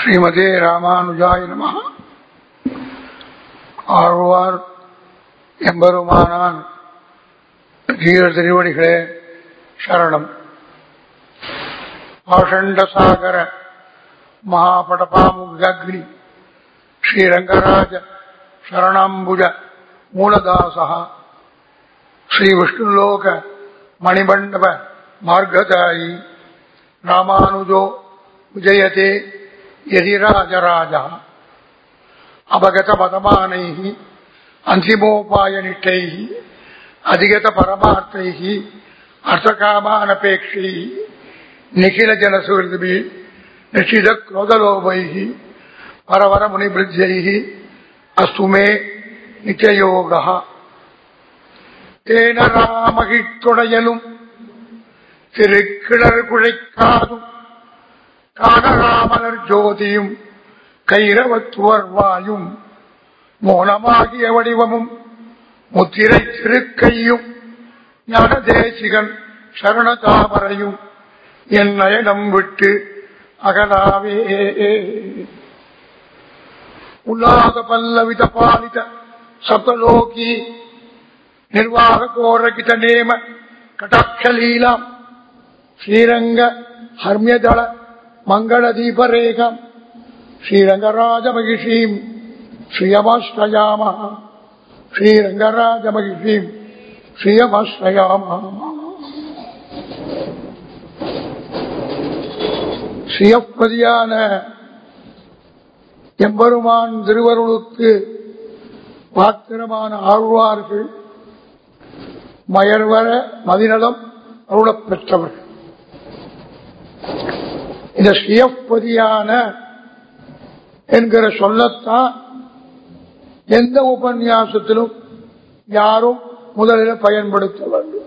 ஸ்ரீமதே ராமானுஜாய நம ஆழ்வார் எம்பெருமானான் தீர திருவடிகளே சரணம். பாஷண்டசாகர மகாபடபாமுகி ஸ்ரீரங்கராஜ சரணாம்புஜ மூலதாசா ஸ்ரீவிஷ்ணுலோக மணிமண்டப மார்கதாயி ராமானுஜோ விஜயதே. எதிராஜராஜா அபகத பதமானை அந்திமோபாய நிட்டை அதிகத பரமார்த்தை அர்த்தகாமானபேட்சை நிகில ஜனசுகிருதி நிஷித குரோதலோபை பரவர முனிபிருஜை அஸ்துமே நித்தியயோகா தேன ராமகிட்டுடையலும் குழைக்காதும் கானராமலர் ஜோதியும் கைரவத்துவர் வாயும் மோனமாகிய வடிவமும் முத்திரை திருக்கையும் ஞான சரணதாமரையும் என் நயனம் விட்டு அகலாவே. உல்லாத பல்லவித பாலித சப்தலோகி நிர்வாக கோரகித நேம கடாட்சலீலாம் ஸ்ரீரங்க ஹர்மியதள மங்களதீபரேகம். ஸ்ரீரங்கராஜ மகிஷீம் ஸ்ரீயமாஸ்ரயாம ஸ்ரீரங்கராஜ மகிஷீம் ஸ்ரீயமாஸ்ரயாம ஸ்ரீயப்பதியான எம்பெருமான் திருவருளுக்கு பாத்திரமான ஆழ்வார்கள் மயர்வர மதிநலம் அருளப் இந்த சுயப்பதியான என்கிற சொல்லத்தான் எந்த உபன்யாசத்திலும் யாரும் முதலில் பயன்படுத்த வேண்டும்.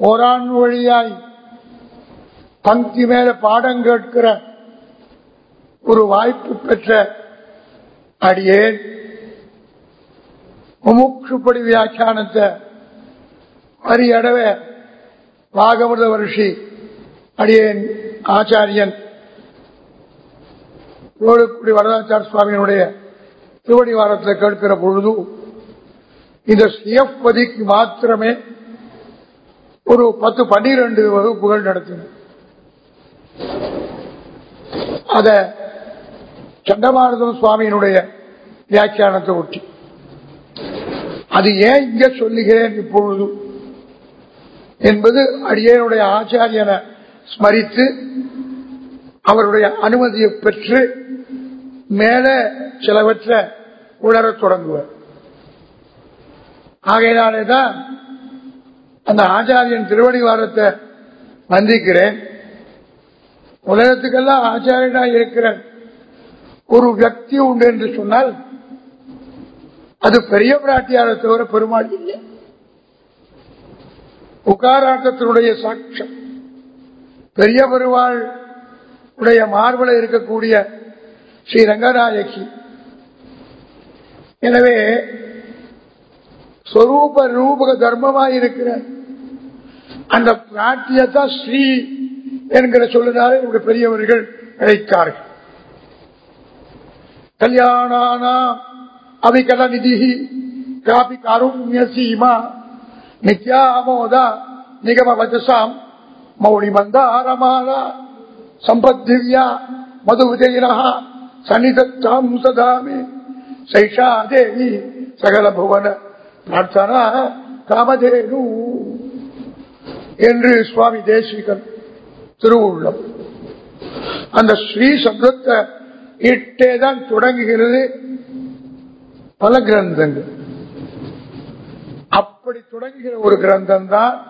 ஓராண் வழியாய் பங்கி மேல பாடம் கேட்கிற ஒரு வாய்ப்பு பெற்ற அடியேன் முமுட்சுப்படி வியாக்கியானத்தை அரியடவே பாகவத வருஷி அடியேன் ஆச்சாரியன். ரோடுக்குடி வரதாச்சார சுவாமியினுடைய திருவடி வாரத்தில் கேட்கிற பொழுது இந்த சுயப்பதிக்கு மாத்திரமே ஒரு பத்து பன்னிரண்டு வகுப்புகள் நடத்தின அத சண்டமாரதம் சுவாமியினுடைய வியாக்கியானத்தை ஒட்டி. அது ஏன் இங்க சொல்லுகிறேன் இப்பொழுது? என்பது அடியனுடைய ஆச்சாரியனை ஸ்மரித்து அவருடைய அனுமதியை பெற்று மேல சிலவற்ற உணரத் தொடங்குவர். ஆகையினாலேதான் அந்த ஆச்சாரியன் திருவடி வாரத்தை வந்திக்கிறேன். உலகத்துக்கெல்லாம் ஆச்சாரியனா இருக்கிற ஒரு வியக்தி உண்டு என்று சொன்னால் அது பெரிய பிராட்டியார தவிர பெருமாள் இல்லை. உகாராட்டத்தினுடைய சாட்சம். பெரிய பெருவாள் உடைய மார்பில் இருக்கக்கூடிய ஸ்ரீ ரங்கநாயகி. எனவே ஸ்வரூப ரூபக தர்மமாக இருக்கிற அந்த பிராட்டியத்தான் ஸ்ரீ என்கிற சொல்லினாலே நம்முடைய பெரியவர்கள் அழைத்தார்கள் கல்யாணானா அவிகல நிதி காபி காருண்ய சீமா நித்யாமோதா நிகம வஜசாம் மௌனி மந்தாரமாலா சம்பத்திவ்யா மது விஜயினா சன்னிதத்தாம் சதாமி சைஷா தேவி சகல புவன. பிரார்த்தனா காமதேனு. என்று சுவாமி தேசிகன் திருவுள்ளம். அந்த ஸ்ரீ சப்தத்தை இட்டேதான் தொடங்குகிறது. பல கிரந்தங்கள். அப்படி தொடங்குகிற ஒரு கிரந்தம் தான்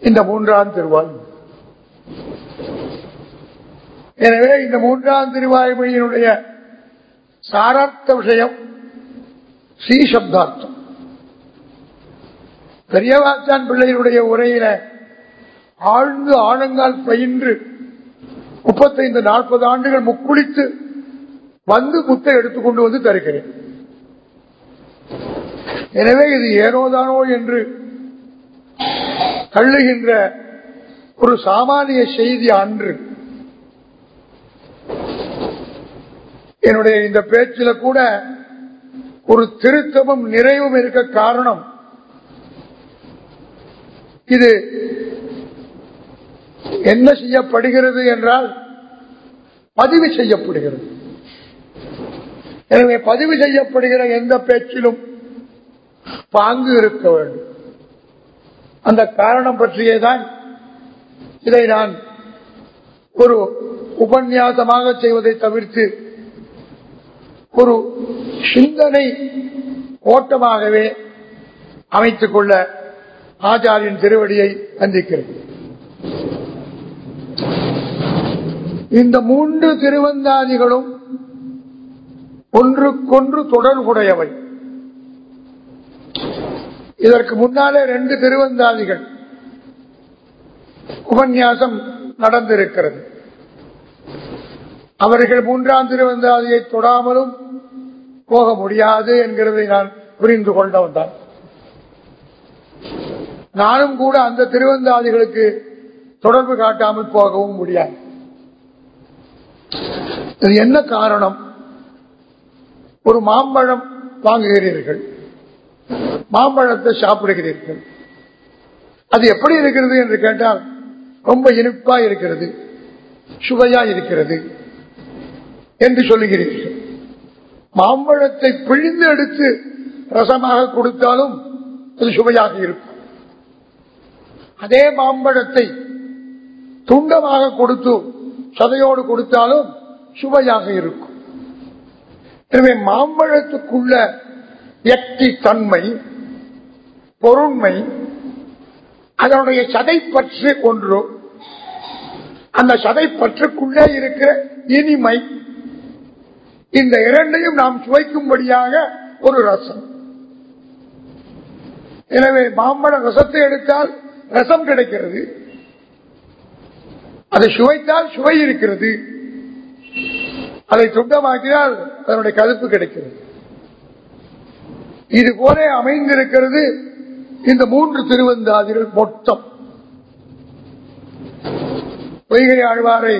இந்த மூன்றாம் திருவாள் எனவே இந்த மூன்றாம் திருவாய்மொழியினுடைய சாரார்த்த விஷயம் ஸ்ரீ சப்தார்த்தம் பெரியவாச்சான் பிள்ளையினுடைய உரையில ஆழ்ந்து ஆழங்கால் பயின்று முப்பத்தைந்து நாற்பது ஆண்டுகள் முக்குளித்து வந்து முத்தை எடுத்துக்கொண்டு வந்து தருகிறேன். எனவே இது ஏனோதானோ என்று தள்ளுகின்ற ஒரு சாமானிய செய்தி அன்று என்னுடைய இந்த பேச்சில கூட ஒரு திருத்தமும் நிறைவும் இருக்க காரணம். இது என்ன செய்யப்படுகிறது என்றால் பதிவு செய்யப்படுகிறது. எனவே பதிவு செய்யப்படுகிற எந்த பேச்சிலும் பாங்கு இருக்க வேண்டும். அந்த காரணம் பற்றியேதான் இதை நான் ஒரு உபன்யாசமாக செய்வதை தவிர்த்து ஒரு சிந்தனை ஓட்டமாகவே அமைத்துக் கொள்ள ஆச்சாரியின் திருவடியை சந்திக்கிறது இந்த மூன்று திருவந்தாதிகளும் ஒன்றுக்கொன்று தொடர்புடையவை. இதற்கு முன்னாலே ரெண்டு திருவந்தாதிகள் உபன்யாசம் நடந்திருக்கிறது. அவர்கள் மூன்றாம் திருவந்தாதியை தொடாமலும் போக முடியாது என்கிறதை நான் புரிந்து கொண்டவன் தான். நானும் கூட அந்த திருவந்தாதிகளுக்கு தொடர்பு காட்டாமல் போகவும் முடியாது. இது என்ன காரணம்? ஒரு மாம்பழம் வாங்குகிறீர்கள். மாம்பழத்தை சாப்பிடுகிறீர்கள். அது எப்படி இருக்கிறது என்று கேட்டால் ரொம்ப இனிப்பா இருக்கிறது சுவையா இருக்கிறது. என்று சொல்லுகிறீர்கள். மாம்பழத்தை பிழிந்து எடுத்து ரசமாக கொடுத்தாலும் அது சுவையாக இருக்கும். அதே மாம்பழத்தை துண்டமாக கொடுத்து சதையோடு கொடுத்தாலும் சுவையாக இருக்கும். எனவே மாம்பழத்துக்குள்ள எட்டி தன்மை பொருண்மை அதனுடைய சதை பற்று ஒன்று. அந்த சதை பற்றுக்குள்ளே இருக்கிற இனிமை இந்த இரண்டையும் நாம் சுவைக்கும்படியாக ஒரு ரசம். எனவே மாம்பழ ரசத்தை எடுத்தால் ரசம் கிடைக்கிறது. அதை சுவைத்தால் சுவை இருக்கிறது. அதை துண்டமாக்கினால் அதனுடைய கருப்பு கிடைக்கிறது. இது போல அமைந்திருக்கிறது இந்த மூன்று திருவந்தாதிகள் மொத்தம். பொய்கை ஆழ்வாரை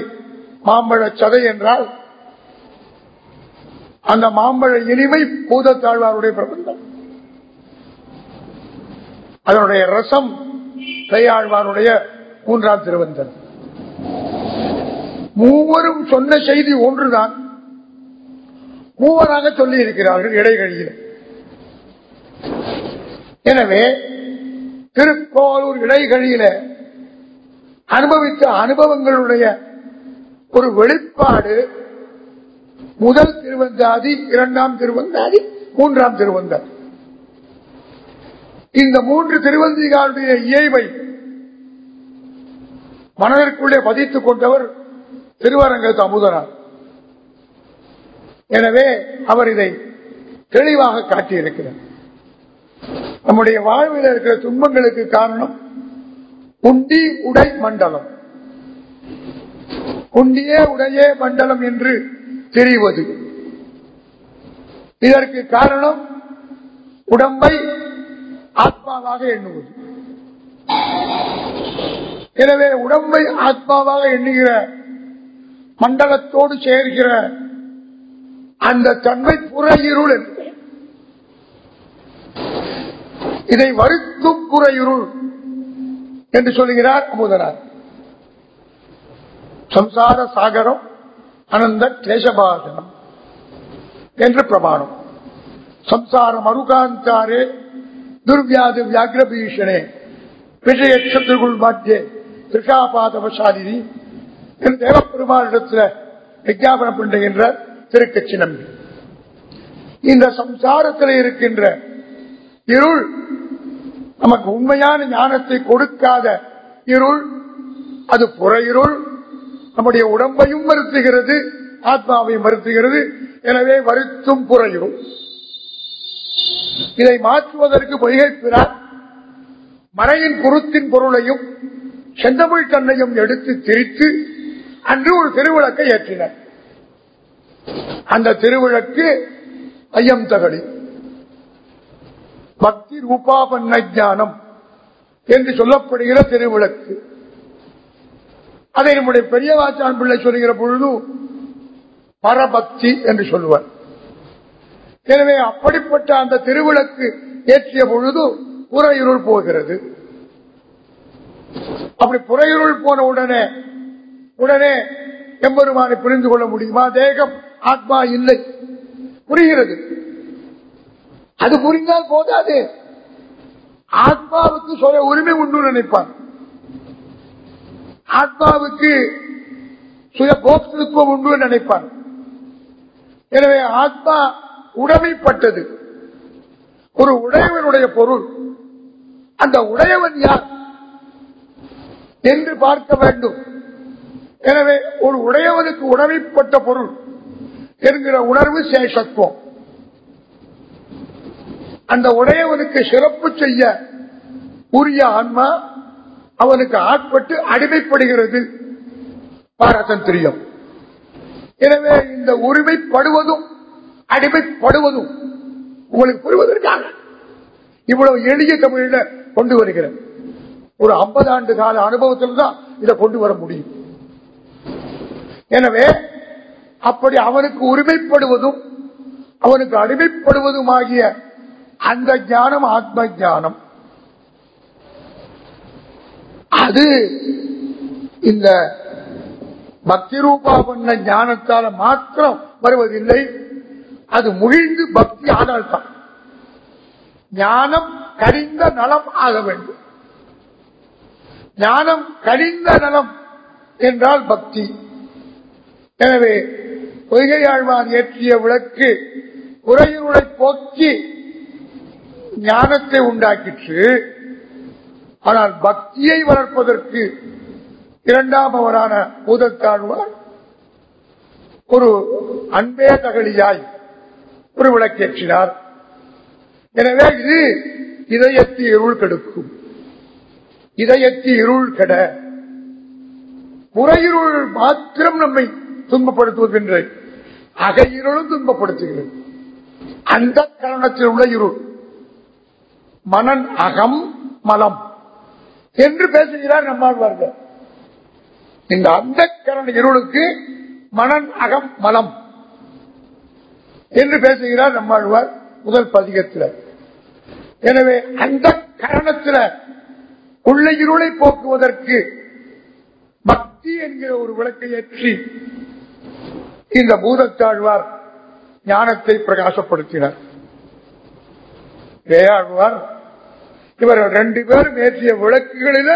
மாம்பழ சதை என்றால் அந்த மாம்பழ இனிமை பூதத்தாழ்வாருடைய பிரபந்தம். அதனுடைய ரசம் கையாழ்வாருடைய மூன்றாம் திருவந்தன். மூவரும் சொன்ன செய்தி ஒன்றுதான். மூவராக சொல்லி இருக்கிறார்கள் இடைகளில். எனவே திருக்கோளூர் இடைகளில அனுபவித்த அனுபவங்களுடைய ஒரு வெளிப்பாடு முதல் திருவந்தாதி இரண்டாம் திருவந்தாதி மூன்றாம் திருவந்தாதி. இந்த மூன்று திருவந்திகளுடைய இயல்பை மனதிற்குள்ளே பதித்துக் கொண்டவர் திருவரங்கத்து அமுதனார் எனவே அவர் இதை தெளிவாக காட்டியிருக்கிறார். நம்முடைய வாழ்வில் இருக்கிற துன்பங்களுக்கு காரணம் உண்டி உடை மண்டலம். உண்டியே உடையே மண்டலம் என்று தெரிவது. இதற்கு காரணம் உடம்பை ஆத்மாவாக எண்ணுவது. எனவே உடம்பை ஆத்மாவாக எண்ணுகிற மண்டலத்தோடு சேர்கிற அந்த தன்மை புற இருள் என்று இதை வருத்தும் புற இருள் என்று சொல்லுகிறார் அமுதனார் சம்சார சாகரம் அனந்த கிளேசபாசனம் என்று பிரமாணம். சம்சாரம் அருகாந்தாரே துர்வியாது வியாகிரபீஷனே விஷயத்துக்குள் மாற்றிய திருஷாபாதவசாலினி என் தேவப்பெருமானிடத்தில் விஜாபனம் பண்ணுகின்ற திருக்கட்சி நம்பி. இந்த சம்சாரத்தில் இருக்கின்ற இருள் நமக்கு உண்மையான ஞானத்தை கொடுக்காத இருள் அது புற இருள் நம்முடைய உடம்பையும் மறுத்துகிறது ஆத்மாவையும் மறுத்துகிறது எனவே வருத்தும் புறையும் இதை மாற்றுவதற்கு பொய்கைப்பிறார் மறையின் குருத்தின் பொருளையும் செந்தமிழ் தன்னையும் எடுத்து திரித்து அன்று ஒரு திருவிளக்கை ஏற்றினர். அந்த திருவிளக்கு ஐயம் தகடி. பக்தி ரூபாபன்ன ஜானம் என்று சொல்லப்படுகிற திருவிளக்கு. அதை நம்முடைய பெரியவாச்சான் பிள்ளை சொல்லுகிற பொழுது பரபக்தி என்று சொல்லுவார். எனவே அப்படிப்பட்ட அந்த திருவிளக்கு ஏற்றிய பொழுது புறையுருள் போகிறது. அப்படி புறையிருள் போன உடனே உடனே எம்பெருமானை புரிந்து கொள்ள முடியுமா? தேகம் ஆத்மா இல்லை. புரிகிறது. அது புரிந்தால் போதாது. ஆத்மாவுக்கு சொல்ல உரிமை உண்டு நினைப்பான் ஆத்மாவுக்கு சுய போக்திருத்துவம் உண்டு நினைப்பான் எனவே ஆத்மா உடைமைப்பட்டது. ஒரு உடையவனுடைய பொருள். அந்த உடையவன் யார்? என்று பார்க்க வேண்டும். எனவே ஒரு உடையவனுக்கு உடமைப்பட்ட பொருள் என்கிற உணர்வு சேஷத்துவம். அந்த உடையவனுக்கு சிறப்பு செய்ய உரிய ஆன்மா அவனுக்கு ஆட்பட்டு அடிமைப்படுகிறது. பாரதந்திரியம் எனவே இந்த உரிமைப்படுவதும் அடிமைப்படுவதும் உங்களுக்கு புரிவதற்காக இவ்வளவு எளிய தமிழில கொண்டு வருகிறேன். ஒரு ஐம்பது ஆண்டு கால அனுபவத்தில் தான் இதை கொண்டு வர முடியும். எனவே அப்படி அவனுக்கு உரிமைப்படுவதும் அவனுக்கு அடிமைப்படுவதும் ஆகிய அந்த ஞானம் ஆத்ம ஞானம் அது இந்த பக்தி ரூபா பண்ண ஞானத்தால மாத்திரம் வருவதில்லை. அது முடிந்து பக்தி ஆனால் தான் ஞானம் கடிந்த நலம் ஆக வேண்டும். ஞானம் கடிந்த நலம் என்றால் பக்தி. எனவே பொய்கையாழ்வான் ஏற்றிய விளக்கு குறையுரை போக்கி ஞானத்தை உண்டாக்கிற்று. ஆனால் பக்தியை வளர்ப்பதற்கு இரண்டாம் அவரான பூதத்தாழ்வார் ஒரு அன்பே தகழியாய் ஒரு விளக்கேற்றினார். எனவே இது இதயத்து இருள் கெடுக்கும். இதயத்து இருள் கெட. புறையிருள் மாத்திரம் நம்மை துன்பப்படுத்துவதென்று அகையிருளும் துன்பப்படுத்துகிறது. அந்த கரணத்தில் உள்ள இருள். மனன் அகம் மலம். என்று பேசுகிறார் நம்மாழ்வார்கள். இந்த அந்த கரண இருளுக்கு மனன் அகம் மலம் என்று பேசுகிறார் நம்மாழ்வார் முதல் பதிகத்தில். எனவே அந்த கரணத்தில் உள்ள இருளை போக்குவதற்கு பக்தி என்கிற ஒரு விளக்கை ஏற்றி இந்த பூதத்தாழ்வார் ஞானத்தை பிரகாசப்படுத்தினார். வேயாழ்வார் இவர் ரெண்டு பேரும் ஏற்றிய விளக்குகளில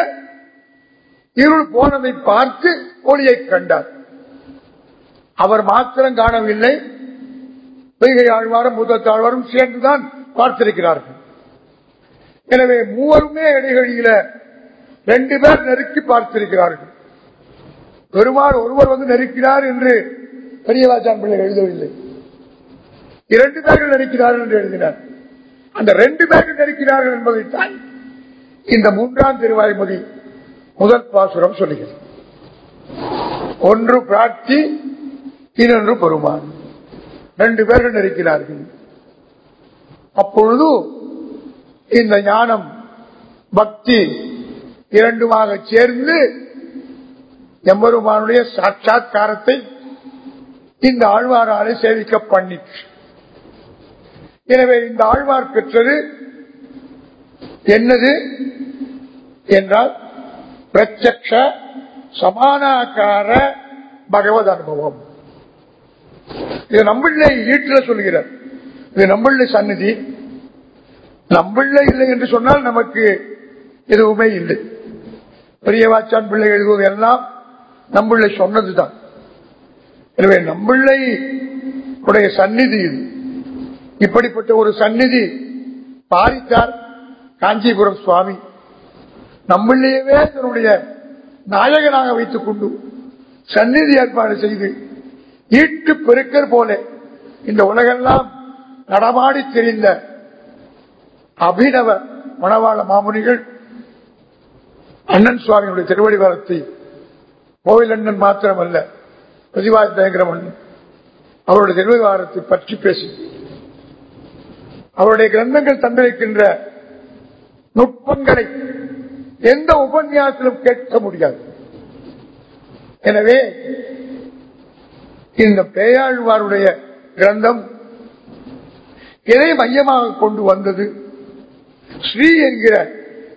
இருள் போனதை பார்த்து ஒளியை கண்டார். அவர் மாத்திரம் காணவில்லை. பெய்கை ஆழ்வாரும் பூதத்தாழ்வாரும் சேர்ந்துதான் பார்த்திருக்கிறார்கள். எனவே மூவருமே இடைகளில ரெண்டு பேர் நெருக்கி பார்த்திருக்கிறார்கள். பெருமாள் ஒருவர் வந்து நெருக்கிறார் என்று பெரியவாச்சான் பிள்ளை எழுதவில்லை. இரண்டு பேர்கள் நெருக்கிறார் என்று எழுதினார். அந்த ரெண்டு பேரும் நெருக்கிறார்கள் என்பதைத்தான் இந்த மூன்றாம் திருவாய்மொழி முதல் பாசுரம் சொல்லுகிறது ஒன்று பிராட்சி இன்னொன்று பெருமான். ரெண்டு பேர்கள் நெருக்கிறார்கள் அப்பொழுது இந்த ஞானம் பக்தி இரண்டுமாக சேர்ந்து எம்பெருமானுடைய சாட்சா்காரத்தை இந்த ஆழ்வாராலே சேவிக்க பண்ணிற்று. எனவே இந்த ஆழ்வார் பெற்றது என்னது என்றால் பிரத்யக்ஷ சமானாக்கார பகவத் அனுபவம். இது நம்மளை ஈட்டில் சொல்கிறார் இது நம்மளை சந்நிதி. நம்மள இல்லை என்று சொன்னால் நமக்கு எதுவுமே இல்லை. பெரியவாச்சான் பிள்ளை எழுதுவது எல்லாம் நம்மள சொன்னதுதான். எனவே நம்மளை உடைய சந்நிதி இது. இப்படிப்பட்ட ஒரு சந்நிதி பாரித்தார் காஞ்சிபுரம் சுவாமி. நம்மளையவே தன்னுடைய நாயகனாக வைத்துக் கொண்டு சந்நிதி ஏற்பாடு செய்து ஈட்டு பெருக்கர் போல இந்த உலகெல்லாம் நடமாடி தெரிந்த அபிநவ மணவாள மாமுனிகள் அண்ணன் சுவாமியுடைய திருவடிவாரத்தை கோவில் அண்ணன் மாத்திரமல்ல பிரதிவாத பயங்கரமண்ணன் அவருடைய திருவிவாரத்தை பற்றி பேசி அவருடைய கிரந்தங்கள் தந்திருக்கின்ற நுட்பங்களை எந்த உபன்யாசத்திலும் கேட்க முடியாது. எனவே இந்த பேயாழ்வாருடைய கிரந்தம் எதை மையமாக கொண்டு வந்தது? ஸ்ரீ என்கிற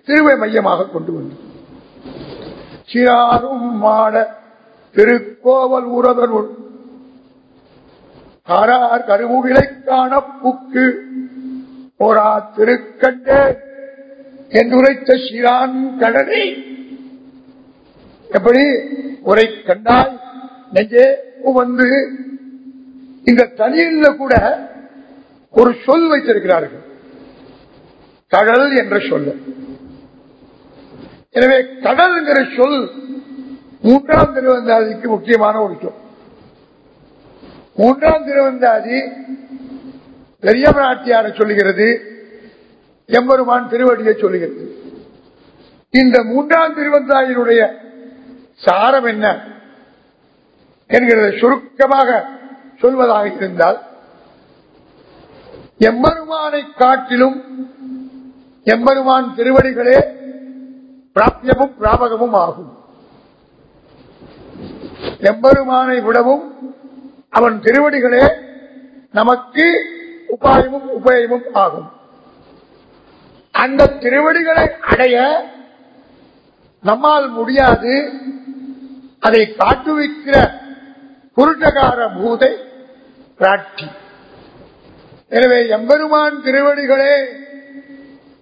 திருவை மையமாக கொண்டு வந்தது. சிறாரும் மாட திருக்கோவல் உறவருள் காரார் கருமுகிலை காண புக்கு போரா திருக்கண்டு என்றுரைத்த சிறான் கடனை. எப்படி? உரை கண்டால் நெஞ்சே வந்து இந்த தனியில கூட ஒரு சொல் வைத்திருக்கிறார்கள். கடல் என்ற சொல்ல எனவே கடல் என்கிற சொல் மூன்றாம் திருவந்தாதிக்கு முக்கியமான ஒரு சொல். மூன்றாம் திருவந்தாதி பெரிய பிராட்டியார சொல்லுகிறது எம்பெருமான் திருவடியை சொல்லுகிறது. இந்த மூன்றாம் திருவந்தாயினுடைய சாரம் என்ன என்கிறத சுருக்கமாக சொல்வதாக இருந்தால் எம்பெருமானை காட்டிலும் எம்பெருமான் திருவடிகளே பிராப்தியமும் பிராபகமும் ஆகும். எம்பெருமானை விடவும் அவன் திருவடிகளே நமக்கு உபாயமும் உபயமும் ஆகும். அந்த திருவடிகளை அடைய நம்மால் முடியாது. அதை காட்டுவிக்கிற புருஷகார பூதை பிராட்டி எனவே எம்பெருமான் திருவடிகளே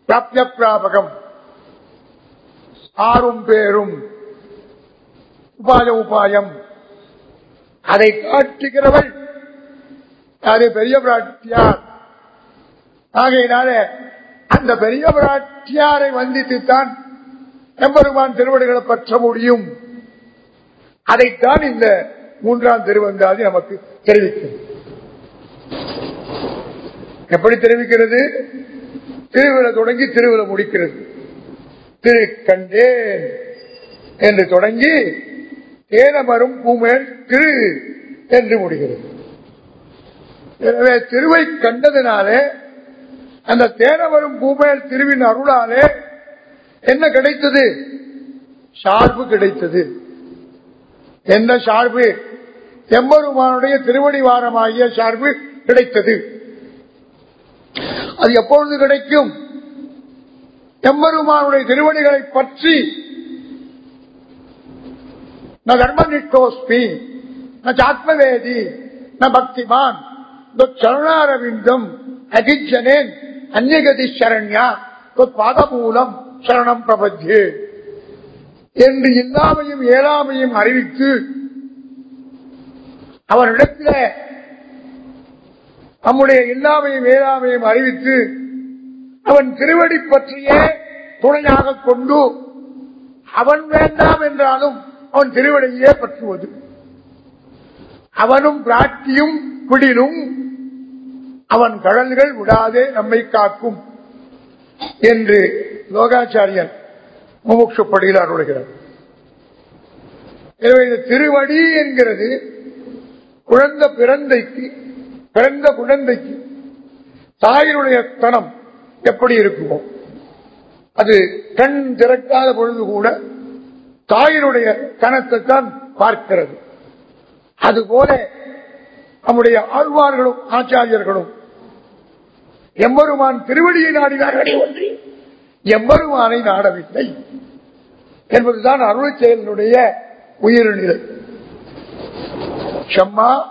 பிராப்ய பிராபகம் ஆறும் பேரும் உபாய உபாயம். அதை காட்டுகிறவள் அது பெரிய பிராட்டியார். ஆகையினால அந்த பெரிய பிராட்டியாரை வந்தித்துத்தான் எம்பெருமான் திருவடிகளை பற்ற முடியும். அதைத்தான் இந்த மூன்றாம் திருவந்தாதி நமக்கு தெரிவிக்கிறது எப்படி தெரிவிக்கிறது? திருவிழா தொடங்கி திருவிழா முடிக்கிறது. திரு கண்டேன் என்று தொடங்கி தேனமரும் பூமேல் திரு என்று முடிகிறது. எனவே திருவை கண்டதினாலே அந்த தேனவரும் பூமேல் திருவின் அருளாலே என்ன கிடைத்தது? சார்பு கிடைத்தது. என்ன சார்பு? எம்பெருமானுடைய திருவடி வாரமாகிய சார்பு கிடைத்தது. அது எப்பொழுது கிடைக்கும்? எம்பெருமானுடைய திருவடிகளை பற்றி நான் தர்மனிஷ்டோஸ்மி நான் ஆத்மவேதி நான் பக்திமான். சரணாரவிந்தம் அகிஜனேன் அந்நிகதி சரண்யா பாதமூலம் சரணம் பிரபஞ்சு என்று இல்லாமையும் ஏழாமையும் அறிவித்து அவரிடத்தில் நம்முடைய இல்லாமையும் ஏழாமையும் அறிவித்து அவன் திருவடி பற்றியே துணையாக கொண்டு அவன் வேண்டாம் என்றாலும் அவன் திருவடியே பற்றுவது. அவனும் பிராட்டியும் பிடிலும் அவன் கடல்கள் விடாதே நம்மை காக்கும் என்று லோகாச்சாரியன் முமுட்சுப்படியில் அருள்கிறார். எனவே இந்த திருவடி என்கிறது. குழந்த பிறந்தைக்கு பிறந்த குழந்தைக்கு தாயினுடைய தனம் எப்படி இருக்குமோ அது கண் திறக்காத பொழுது கூட தாயினுடைய கணத்தை தான் பார்க்கிறது. அதுபோல நம்முடைய ஆழ்வார்களும் ஆச்சாரியர்களும் எம்பெருமான் திருவடியை நாடினார்களே ஒன்றி. எம்பெருமானை நாடவில்லை. என்பதுதான் அருள் செயலினுடைய உயிர்நிலை. செம்மா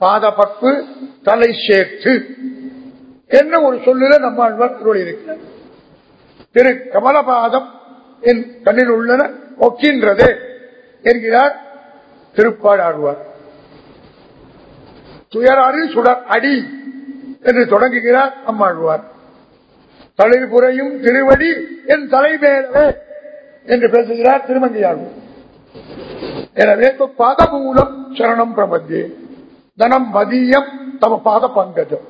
பாதபப்பு தலை சேர்த்து என்ன ஒரு சொல்லுல நம்ம அருள் இருக்கிறது திரு கமலபாதம் என் கண்ணில் உள்ளன ஒக்கின்றது என்கிறார் திருப்பாடாடுவார் துயராறு சுடர் அடி. என்று தொடங்குகிறார் அம்மாழ்வார். தளிர் புறையும் திருவடி என் தலைமேலவே என்று பேசுகிறார் திருமங்கையாழ்வார் எனவே பாதமூலம் சரணம் பிரபந்தே தனம் மதியம் தம பாத பங்கஜம்.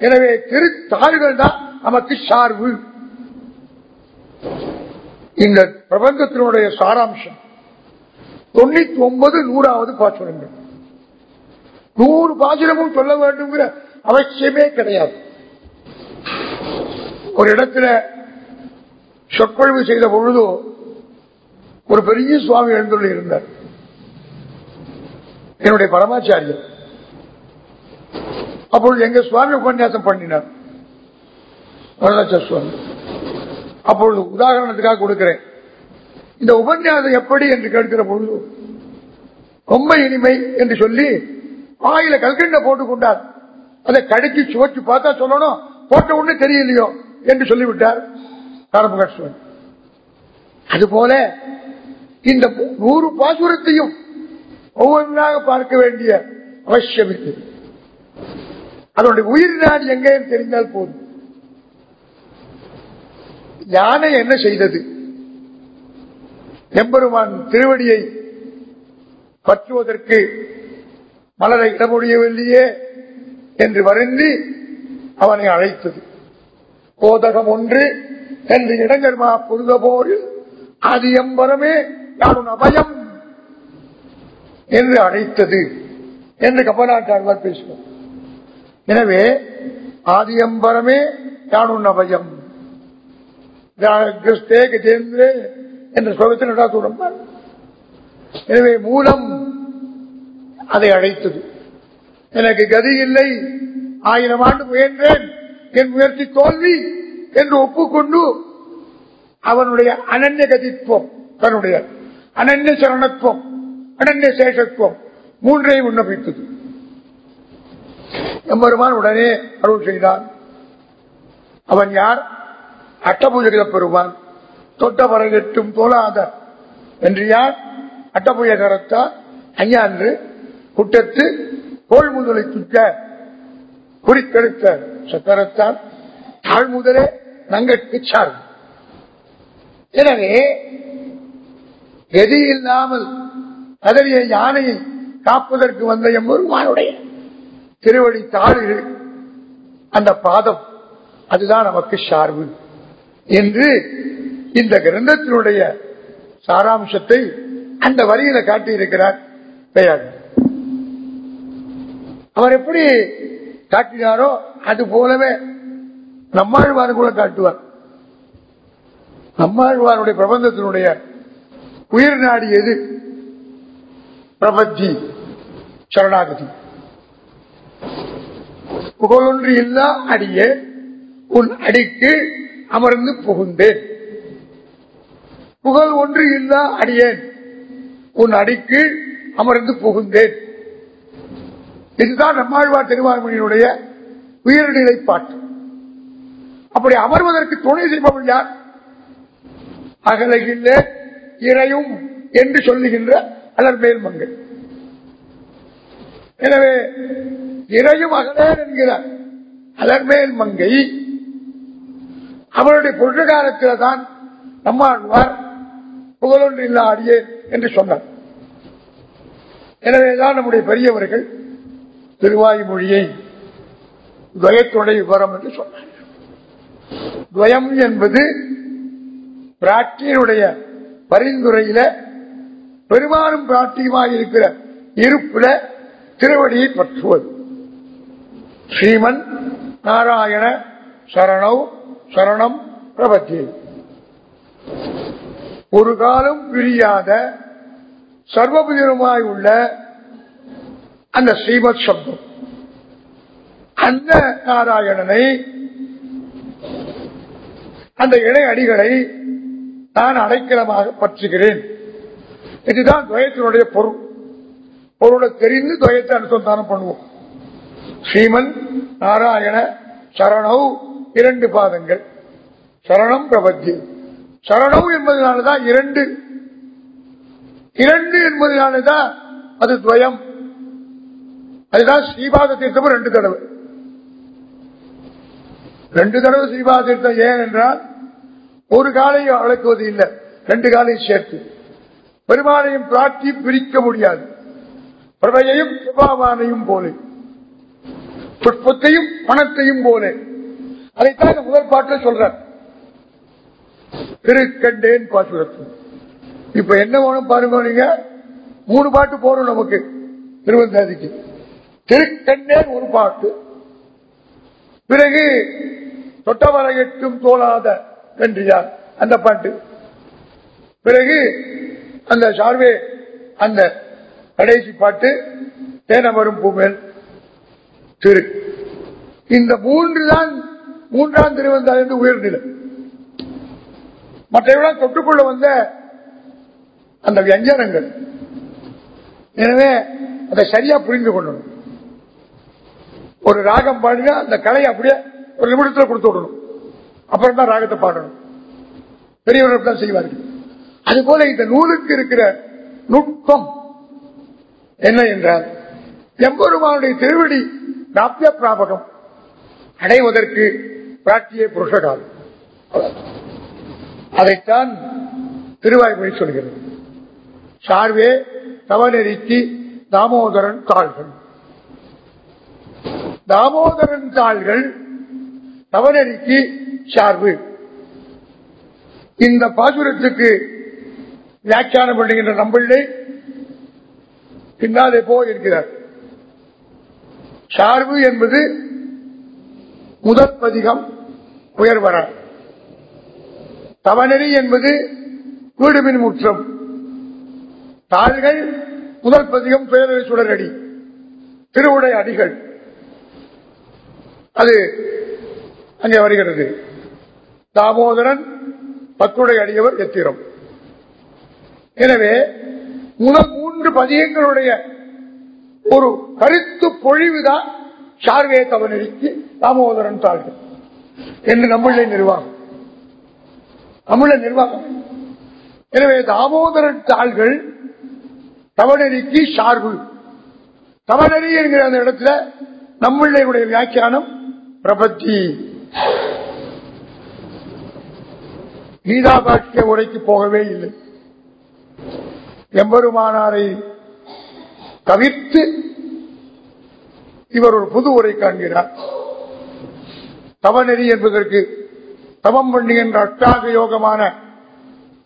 எனவே திரு தாள்கள் தான் நமக்கு சார்பு. இந்த பிரபந்தத்தினுடைய சாராம்சம். தொண்ணூத்தி ஒன்பது நூறாவது பாசுரங்கள். நூறு பாசுரமும் சொல்ல வேண்டும்ங்கிற அவசியமே கிடையாது. ஒரு இடத்துல சொற்பொழிவு செய்த பொழுதோ ஒரு பெரிய சுவாமி எழுந்துள்ள இருந்தார். என்னுடைய பரமாச்சாரியர். அப்பொழுது எங்க சுவாமி உபன்யாசம் பண்ணினார். வரதாச்ச சுவாமி. அப்பொழுது உதாரணத்துக்காக கொடுக்கிறேன். இந்த உபன்யாசம் எப்படி என்று கேட்கிற பொழுது ரொம்ப இனிமை என்று சொல்லி வாயில கல்கண்ட போட்டுக் கொண்டார். அதை கடிச்சு சுவைச்சு பார்த்தா சொல்லணும் போட்ட ஒண்ணு தெரியலையோ என்று சொல்லிவிட்டார் சுவாமி. அதுபோல இந்த நூறு பாசுரத்தையும் ஒவ்வொன்றாக பார்க்க வேண்டிய அவசியம் இல்லை அதனுடைய உயிர் நாடு எங்கே தெரிந்தால் போதும். யானை என்ன செய்தது? எம்பெருமான் திருவடியை பற்றுவதற்கு மலரை இடமுடியவில்லையே என்று வருந்தி அவனை அழைத்தது. போதகம் ஒன்று என்று இடங்கர்மா புரிந்த போரில் அது எம்பரமே யாரும் அபயம்? என்று அழைத்தது. என்று கபநாட்டாழ்வார் பேசுவார். எனவே ஆதியம்பரமே யானுன் அபயம்? கிறிஸ்தே கஜேந்திரே என்ற ஸ்லோகத்தில் நடாத்துடன் எனவே மூலம் அதை அழைத்தது. எனக்கு கதி இல்லை. ஆயிரம் ஆண்டு முயன்றேன். என் முயற்சி தோல்வி என்று ஒப்புக்கொண்டு அவனுடைய அனன்ய கதித்துவம் தன்னுடைய அனன்ய சரணத்துவம் அனன்ய சேஷத்துவம் மூன்றையும் விண்ணப்பித்தது எம்பெருமான் உடனே அருள் செய்தான் அவன் யார்? அட்டபூஜக பெறுவான் தொட்ட பரகட்டும் தோலாத என்று யார்? அட்டபூஜகரத்தார் ஐயா என்று குட்டத்து கோள் முதலை துக்க குறித்தெடுத்த சக்கரத்தான் தாழ் முதலே நங்கட்கு சார்பு எனவே கதி இல்லாமல் யானையை காப்பதற்கு வந்த எம்பெருமானுடைய திருவடி தாழ்கள் அந்த பாதம் அதுதான் நமக்கு சார்பு என்று இந்த கிரந்தத்தினுடைய சாராம்சத்தை அந்த வரியில காட்டியிருக்கிறார் பெயர். அவர் எப்படி காட்டினாரோ அது போலவே நம்மாழ்வார் கூட காட்டுவார். நம்மாழ்வாருடைய பிரபந்தத்தினுடைய உயிர் நாடி எது? பிரபத்தி சரணாகதி. புகழொன்று இல்லா அடியே உன் அடிக்கு அமர்ந்து புகுந்தேன். புகழ் ஒன்று இல்லா அடியேன் உன் அடிக்கு அமர்ந்து புகுந்தேன். இதுதான் நம்மாழ்வார் திருவாரூரினுடைய உயர்நிலை பாட்டு அப்படி அமர்வதற்கு துணை செய்பவள் யார்? அகலகில்ல இறையும் என்று சொல்லுகின்ற அலர் மேல்மங்கள் எனவே இறையும் அகலேன் என்கிற அலர்மேல் மங்கை அவருடைய பொருள் காலத்தில் தான் நம்மாழ்வார் புகழொன்று இல்லா அடியே என்று சொன்னார். எனவேதான் நம்முடைய பெரியவர்கள் திருவாய்மொழியை துவயத்துடைய விவரம் என்று சொன்னார். துவயம் என்பது பிராட்டியனுடைய பரிந்துரையில பெருமானும் பிராட்டியுமாக இருக்கிற இருப்புல திருவடியை பற்றுவது. ஸ்ரீமன் நாராயண சரணவ் சரணம் பிரபத்தி ஒரு காலம் பிரியாத சர்வபுதிரமாய் உள்ள அந்த ஸ்ரீமத் சப்தம். அந்த நாராயணனை அந்த இணை அடிகளை நான் அடைக்கலமாக பற்றுகிறேன். இதுதான் துவயத்தினுடைய பொருள். பொருளை தெரிந்து துவயத்தை அனுசந்தானம் பண்ணுவோம். ஸ்ரீமன் நாராயண சரணவ் இரண்டு பாதங்கள். சரணம் பிரபத்தி. சரணவ் என்பதனாலதான் இரண்டு. இரண்டு என்பதனாலதான் அது துவயம். அதுதான் ஸ்ரீபாத தீர்த்தமும் ரெண்டு தடவை. ரெண்டு தடவை ஸ்ரீபாத தீர்த்தம் ஏன் என்றால் ஒரு காலையும் அழைக்குவது இல்லை ரெண்டு காலையும் சேர்த்து. பெருமானையும் பிராட்டி பிரிக்க முடியாது. பிரபையையும் சுபாவானையும் போல. புஷ்பத்தையும் பணத்தையும் போல. அதைத்தான் முதல் பாட்டில் சொல்றார். திருக்கண்டேன் பாசுரத்து. இப்ப என்ன வேணும் பாருங்க நீங்க? மூணு பாட்டு போறோம் நமக்கு. திருவந்தாதிக்கு. திருக்கண்ணே ஒரு பாட்டு. பிறகு தொட்டவரை எட்டும் தோலாத வென்றியார் அந்த பாட்டு. பிறகு அந்த சார்வே அந்த கடைசி பாட்டு தேனமரும் பூமேல். திரு இந்த மூன்று தான் மூன்றாம் திருவந்தாள் என்று உயர்நிலை. மற்றவர்களாம் தொட்டுக்கொள்ள வந்த அந்த வியஞ்சனங்கள். எனவே அதை சரியா புரிந்து கொள்ளணும். ஒரு ராகம் பாடினா அந்த கலை அப்படியே ஒரு நிமிடத்தில் கொடுத்து விடணும். அப்புறம் தான் ராகத்தை பாடணும். பெரியவர்கள் தான் செய்வார்கள். அதுபோல இந்த நூலுக்கு இருக்கிற நுட்பம் என்ன என்றால் எம்பெருமானுடைய திருவடி பிராப்திய பிராபகம். அடைவதற்கு பிராட்டிய புருஷகாலம் அதைத்தான் திருவாய்மொழி சொல்கிறது. சார்வே தவநெறிக்கு தாமோதரன் தாள்கள். தாமோதரன் தாள்கள் தவநெறிக்கு சார்பு. இந்த பாசுரத்துக்கு வியாக்கியானம் பண்ணுகின்ற நம்பிள்ளை பின்னாலே போ இருக்கிறார் சார்பு என்பது முதற் பதிகம் உயர்வர. தவநெறி என்பது வீடுமின் முற்றம். தாள்கள் முதல் பதிகம் பேரவை சுடரடி திருவுடை அடிகள். அது அங்கே வருகிறது. தாமோதரன் பத்துடை அடியவர் எத்திரம். எனவே முதல் மூன்று பதியங்களுடைய ஒரு கருத்து பொழிவுதான் சார்வே தவநெறிக்கு தாமோதரன் தாழ்வு என்று நம்முள்ள நிர்வாகம். தமிழ நிர்வாகம். எனவே தாமோதரன் தாள்கள் தவநெறிக்கு சார்பு தவநெறி என்கிற அந்த இடத்துல நம்மளுடைய வியாக்கியானம் பிரபத்தி. கீதாபாஷ்ய உரைக்கு போகவே இல்லை. எம்பெருமானாரை தவிர்த்து இவர் ஒரு புது உரை காண்கிறார். தவநெறி என்பதற்கு தவம் என்ற அச்சாத யோகமான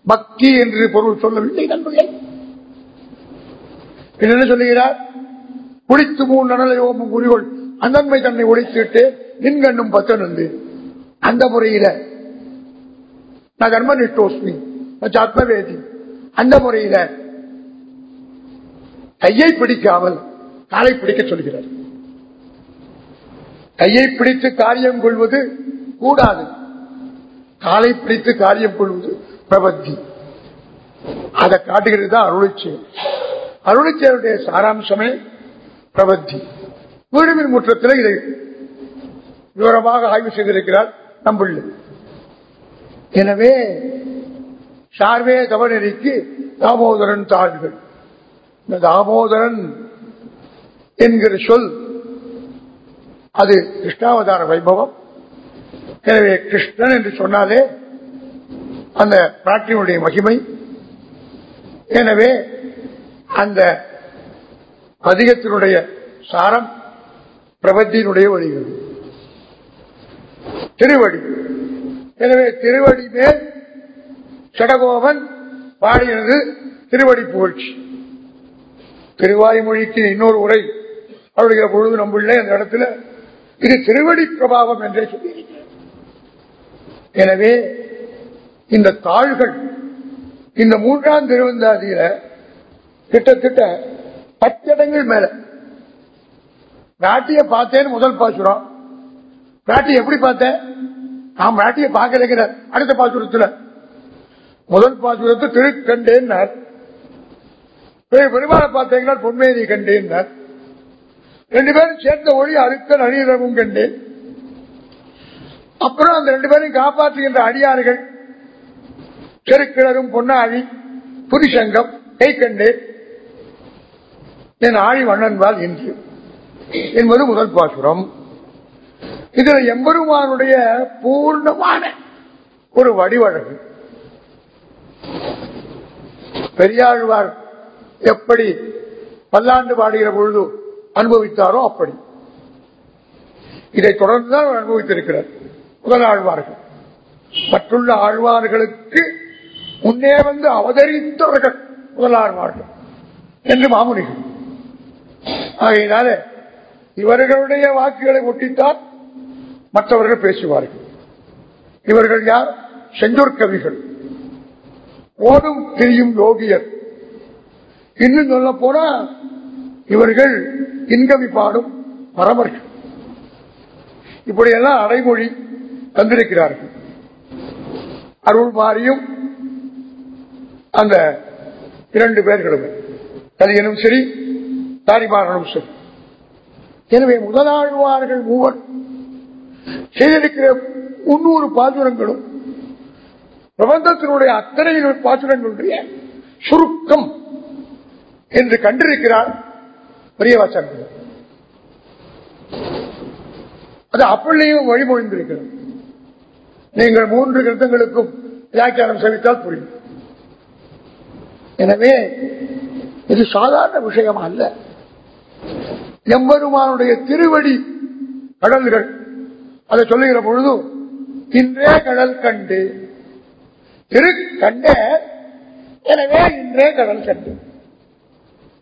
பக்தி என்று பொருள் சொல்லவில்லை நண்பர்கள். என்ன சொல்லுகிறார்? குடித்து மூணு நடன யோகம் குறிகோள் அந்தன்மை தன்னை ஒழித்துவிட்டு நின்கண்ணும் பத்தனந்து அந்த முறையில கர்மனிஷ்டோஸ்மி ஆத்மவேதி அந்த முறையில கையை பிடிக்காமல் காலை பிடிக்க சொல்கிறார். கையை பிடித்து காரியம் கொள்வது கூடாது. காலை பிடித்து காரியம் கொள்வது பிரபத்தி. அதை காட்டுகிறது தான் அருளிச்செயல். அருளிச்செயலுடைய சாராம்சமே பிரபத்தி. வீடுமின் முற்றத்தில் இதை விவரமாக ஆய்வு செய்திருக்கிறார் நம்பிள்ளை எனவே சார்வே தவநெறிக்கு தாமோதரன் தாழ்வுகள் இந்த தாமோதரன் என்கிற சொல் அது கிருஷ்ணாவதார வைபவம். எனவே கிருஷ்ணன் என்று சொன்னாலே அந்த பிராட்டினுடைய மகிமை. எனவே அந்த பதிகத்தினுடைய சாரம் பிரபத்தியினுடைய வழிகள் திருவடி. எனவே திருவடி மேல் சடகோபன் பாடியது திருவடி புகழ்ச்சி. திருவாய்மொழிக்கு இன்னொரு உரை அவருடைய பொழுது நம்புள்ள அந்த இடத்துல இது திருவடி பிரபாவம் என்றே சொல்லியிருக்கிறார். எனவே இந்த தாள்கள் இந்த மூன்றாம் திருவந்தாதியில கிட்டத்தட்ட பத்தடங்கள் மேல. நாட்டிய பார்த்தேன்னு முதல் பாசுரம். நாட்டி எப்படி பார்த்தேன்? நான் நாட்டிய பார்க்கலைங்கிற அடுத்த பாசுரத்துல. முதல் பாசுரத்து திருக்கண்டேன்னார். பெருமாளை பார்த்தீங்கன்னா பொன்மேனி கண்டேன் ரெண்டு பேரும் சேர்ந்த ஒளி அழுக்க நடிகரமும் கண்டேன். அப்புறம் அந்த ரெண்டு பேரையும் காப்பாற்றுகின்ற அடியார்கள் செருக்கிழரும் பொன்னாழி புரிசங்கம் கை என் ஆழி வண்ணன்பால் என்று என்பது முதல் பாசுரம். இதுல எம்பெருமானுடைய பூர்ணமான ஒரு வடிவழகு. பெரியாழ்வார் எப்படி பல்லாண்டு பாடுகிற பொழுது அனுபவித்தாரோ அப்படி. இதை தொடர்ந்துதான் அவர் அனுபவித்திருக்கிறார். முதல் ஆழ்வார்கள் மற்றுள்ள ஆழ்வார்களுக்கு முன்னே வந்து அவதரித்தவர்கள் முதல் ஆழ்வார்கள் என்று மாமுனிகள். ஆகையினால இவர்களுடைய வாக்குகளை ஒட்டித்தான் மற்றவர்கள் பேசுவார்கள். இவர்கள் யார்? செஞ்சூர் கவிகள். ஓடும் திரியும் யோகியர். இன்னும் சொல்ல போனா இவர்கள் இன்கவி பாடும் பரமர்கள். இப்படியெல்லாம் அடைமொழி தந்திருக்கிறார்கள். அருள் மாறியும் அந்த இரண்டு பேர்களும். கலியனும் சரி தாரிமாரனும் சரி. எனவே முதலாழ்வார்கள் மூவர் செய்திருக்கிற முன்னூறு பாசுரங்களும் பிரபந்தத்தினுடைய அத்தனை பாசுரங்களுடைய சுருக்கம் என்று கண்டிருக்கிறார் பெரியவாசன் அது அப்படியும் வழிமொழிந்திருக்கிறது. நீங்கள் மூன்று கிரந்தங்களுக்கும் வியாக்கியானம் செவித்தால் புரியும். எனவே இது சாதாரண விஷயம் அல்ல. எம்பெருமானுடைய திருவடி கடல்கள் அதை சொல்லுகிற பொழுது இன்றே கடல் கண்டு. திரு கண்ட எனவே இன்றே கடல் கண்டு.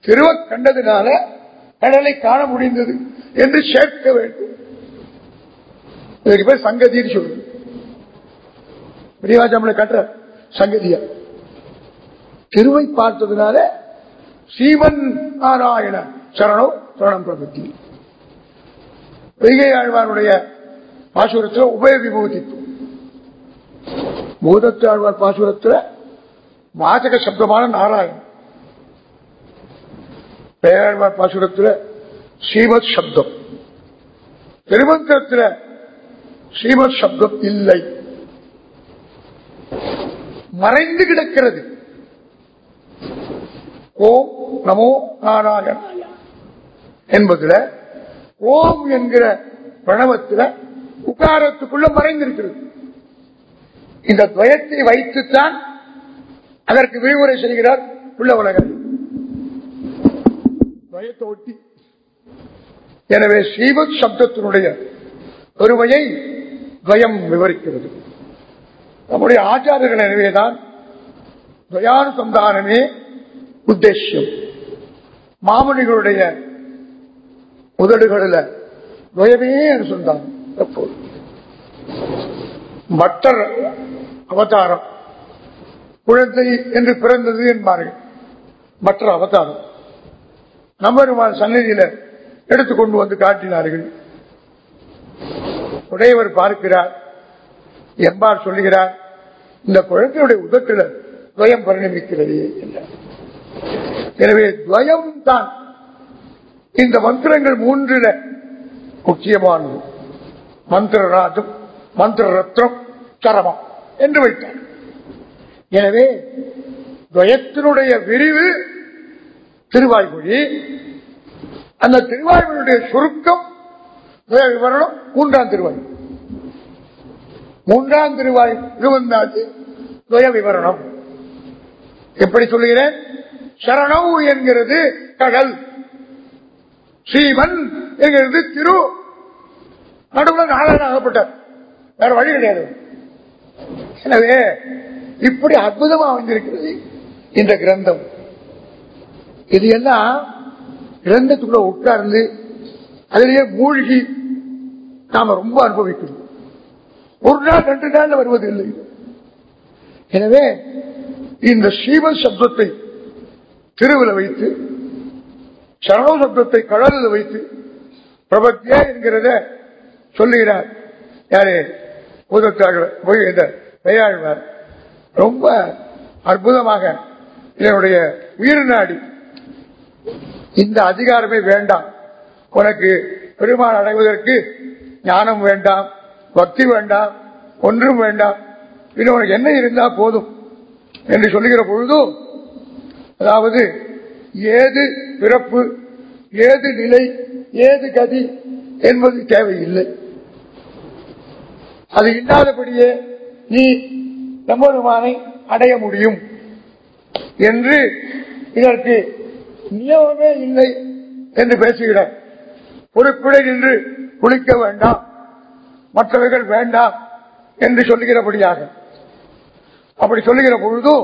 திருவ கண்டதுனால கடலை காண முடிந்தது என்று சேர்க்க வேண்டும். இதுக்கு பேர் சங்கதின்னு சொல்லுது. நம்மளை கட்டுற சங்கதியா. திருவை பார்த்ததுனால சீமன் நாராயண சரணம் சரணம் பிரபத்தி. வைகை ஆழ்வாருடைய பாசுரத்தில் உபய விபூதிப்பு பூதத்து ஆழ்வார் பாசுரத்தில் வாசக சப்தமான நாராயணன் பேராழ்வார் பாசுரத்தில் ஸ்ரீமத் சப்தம் திருமந்திரத்தில் ஸ்ரீமத் சப்தம் இல்லை மறைந்து கிடக்கிறது ஓம் நமோ நாராயணாய என்பதுல ஓம் என்கிற பிரணவத்தில் உபகாரத்துக்குள்ள மறைந்திருக்கிறது. இந்த துவயத்தை வைத்துத்தான் அதற்கு விரிவுரை செய்கிறார் உள்ள உலகம் துவயத்தை ஒட்டி. எனவே ஸ்ரீமத் சப்தத்தினுடைய பெருமையை துவயம் விவரிக்கிறது. நம்முடைய ஆச்சாரர்கள் எனவேதான் துவயானுசந்தானமே உத்தேசியம். மாமணிகளுடைய முதடுகளில் துவயமே அனுசந்தானம் எப்போது மற்ற அவதாரம் குழந்தை என்று பிறந்தது என்பார்கள். மற்ற அவதாரம் நம்பருமான சன்னதியில எடுத்துக்கொண்டு வந்து காட்டினார்கள். உடையவர் பார்க்கிறார் எம்பார் சொல்லுகிறார் இந்த குழந்தையுடைய உதட்டில் துவயம் பரிணமிக்கிறது எனவே துவயம் தான் இந்த மந்திரங்கள் மூன்றில முக்கியமானது. மந்திரராஜம் மந்திர ரத்னம் சரமம் என்று வைத்தார். எனவே துவயத்தினுடைய விரிவு திருவாய்மொழி அந்த திருவாய்மொழியுடைய சுருக்கம் விவரணம் மூன்றாம் திருவாய் மூன்றாம் திருவாய் இருபந்தாச்சு துவய விவரணம். எப்படி சொல்லுகிறேன்? சரணவு என்கிறது கடல் ஸ்ரீமன் என்கிறது திரு நடுவில் நாராயண ஆகப்பட்டார். வேற வழி கிடையாது. எனவே இப்படி அற்புதமா அமைந்திருக்கிறது இந்த கிரந்தம். இது எல்லாம் கிரந்தத்துக்குள்ள உட்கார்ந்து அதிலேயே மூழ்கி நாம ரொம்ப அனுபவிக்கணும் ஒரு நாள் ரெண்டு நாள் வருவதில்லை. எனவே இந்த ஸ்ரீமத் சப்தத்தை திருவில வைத்து சரணோ சப்தத்தை கடலில் வைத்து பிரபத்தியா என்கிறத சொல்லுகிறார். யாரு பெயாழ்வார் ரொம்ப அற்புதமாக இதனுடைய உயிர் நாடி. இந்த அதிகாரமே வேண்டாம். உனக்கு பெருமாள் அடைவதற்கு ஞானம் வேண்டாம் பக்தி வேண்டாம் ஒன்றும் வேண்டாம். இது உனக்கு என்ன இருந்தா போதும் என்று சொல்லுகிற பொழுதும் அதாவது ஏது பிறப்பு ஏது நிலை ஏது கதி என்பது தேவையில்லை. அது இல்லாதபடியே நீ நம்பருமானை அடைய முடியும் என்று இதற்கு நியமமே இல்லை என்று பேசுகிறார். பொறுப்பிடை நின்று குளிக்க வேண்டாம் மற்றவர்கள் வேண்டாம் என்று சொல்லுகிறபடியாக. அப்படி சொல்லுகிற பொழுது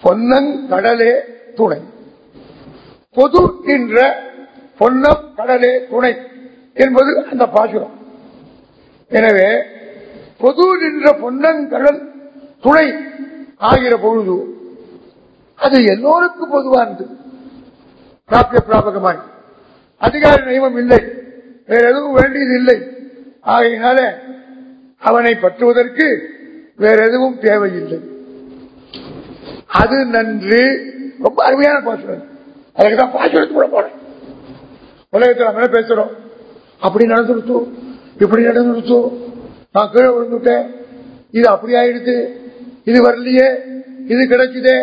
பொன்னன் கடலே துணை. பொது என்ற பொன்னம் கடலே துணை என்பது அந்த பாசுரம். எனவே பொது நின்ற பொன்னங்கடல் துணை ஆகிற பொழுது அது எல்லோருக்கும் பொதுவானது பிராபிய பிராபகமாய். அதிகார நியமம் இல்லை. வேற எதுவும் வேண்டியது இல்லை. ஆகையினால அவனை பற்றுவதற்கு வேற எதுவும் தேவையில்லை. அது நன்று. ரொம்ப அருமையான பாசுரம். அதுக்கு தான் பாசுரத்து கூட போறேன் உலகத்தில் நம்ம பேசுறோம்? அப்படி நடந்துருச்சோ இப்படி நடந்துருச்சோ நான் கீழே விழுந்துட்டேன். இது அப்படி ஆயிடுச்சு இது வரலையே. இது கிடைக்குதே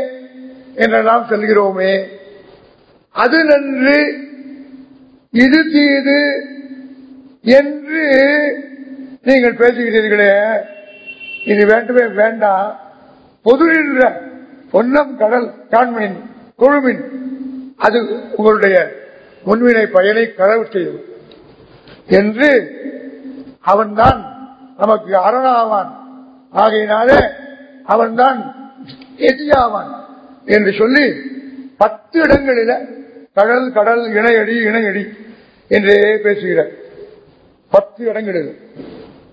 நாம் சொல்கிறோமே. அது நன்று இது தீது என்று நீங்கள் பேசுகிறீர்களே. இது வேண்டுமே வேண்டாம் பொது என்ற பொன்னம் கடல் காண்மின் குழுமின். அது உங்களுடைய முன்வினை பயனை கடவுள் செய்யும் என்று அவன்தான் நமக்கு அரணாவான். ஆகையினாலே அவன்தான் எதியாவான் என்று சொல்லி பத்து இடங்களில கடல் கடல் இணையடி இணையடி என்றே பேசுகிறார். பத்து இடங்களில்.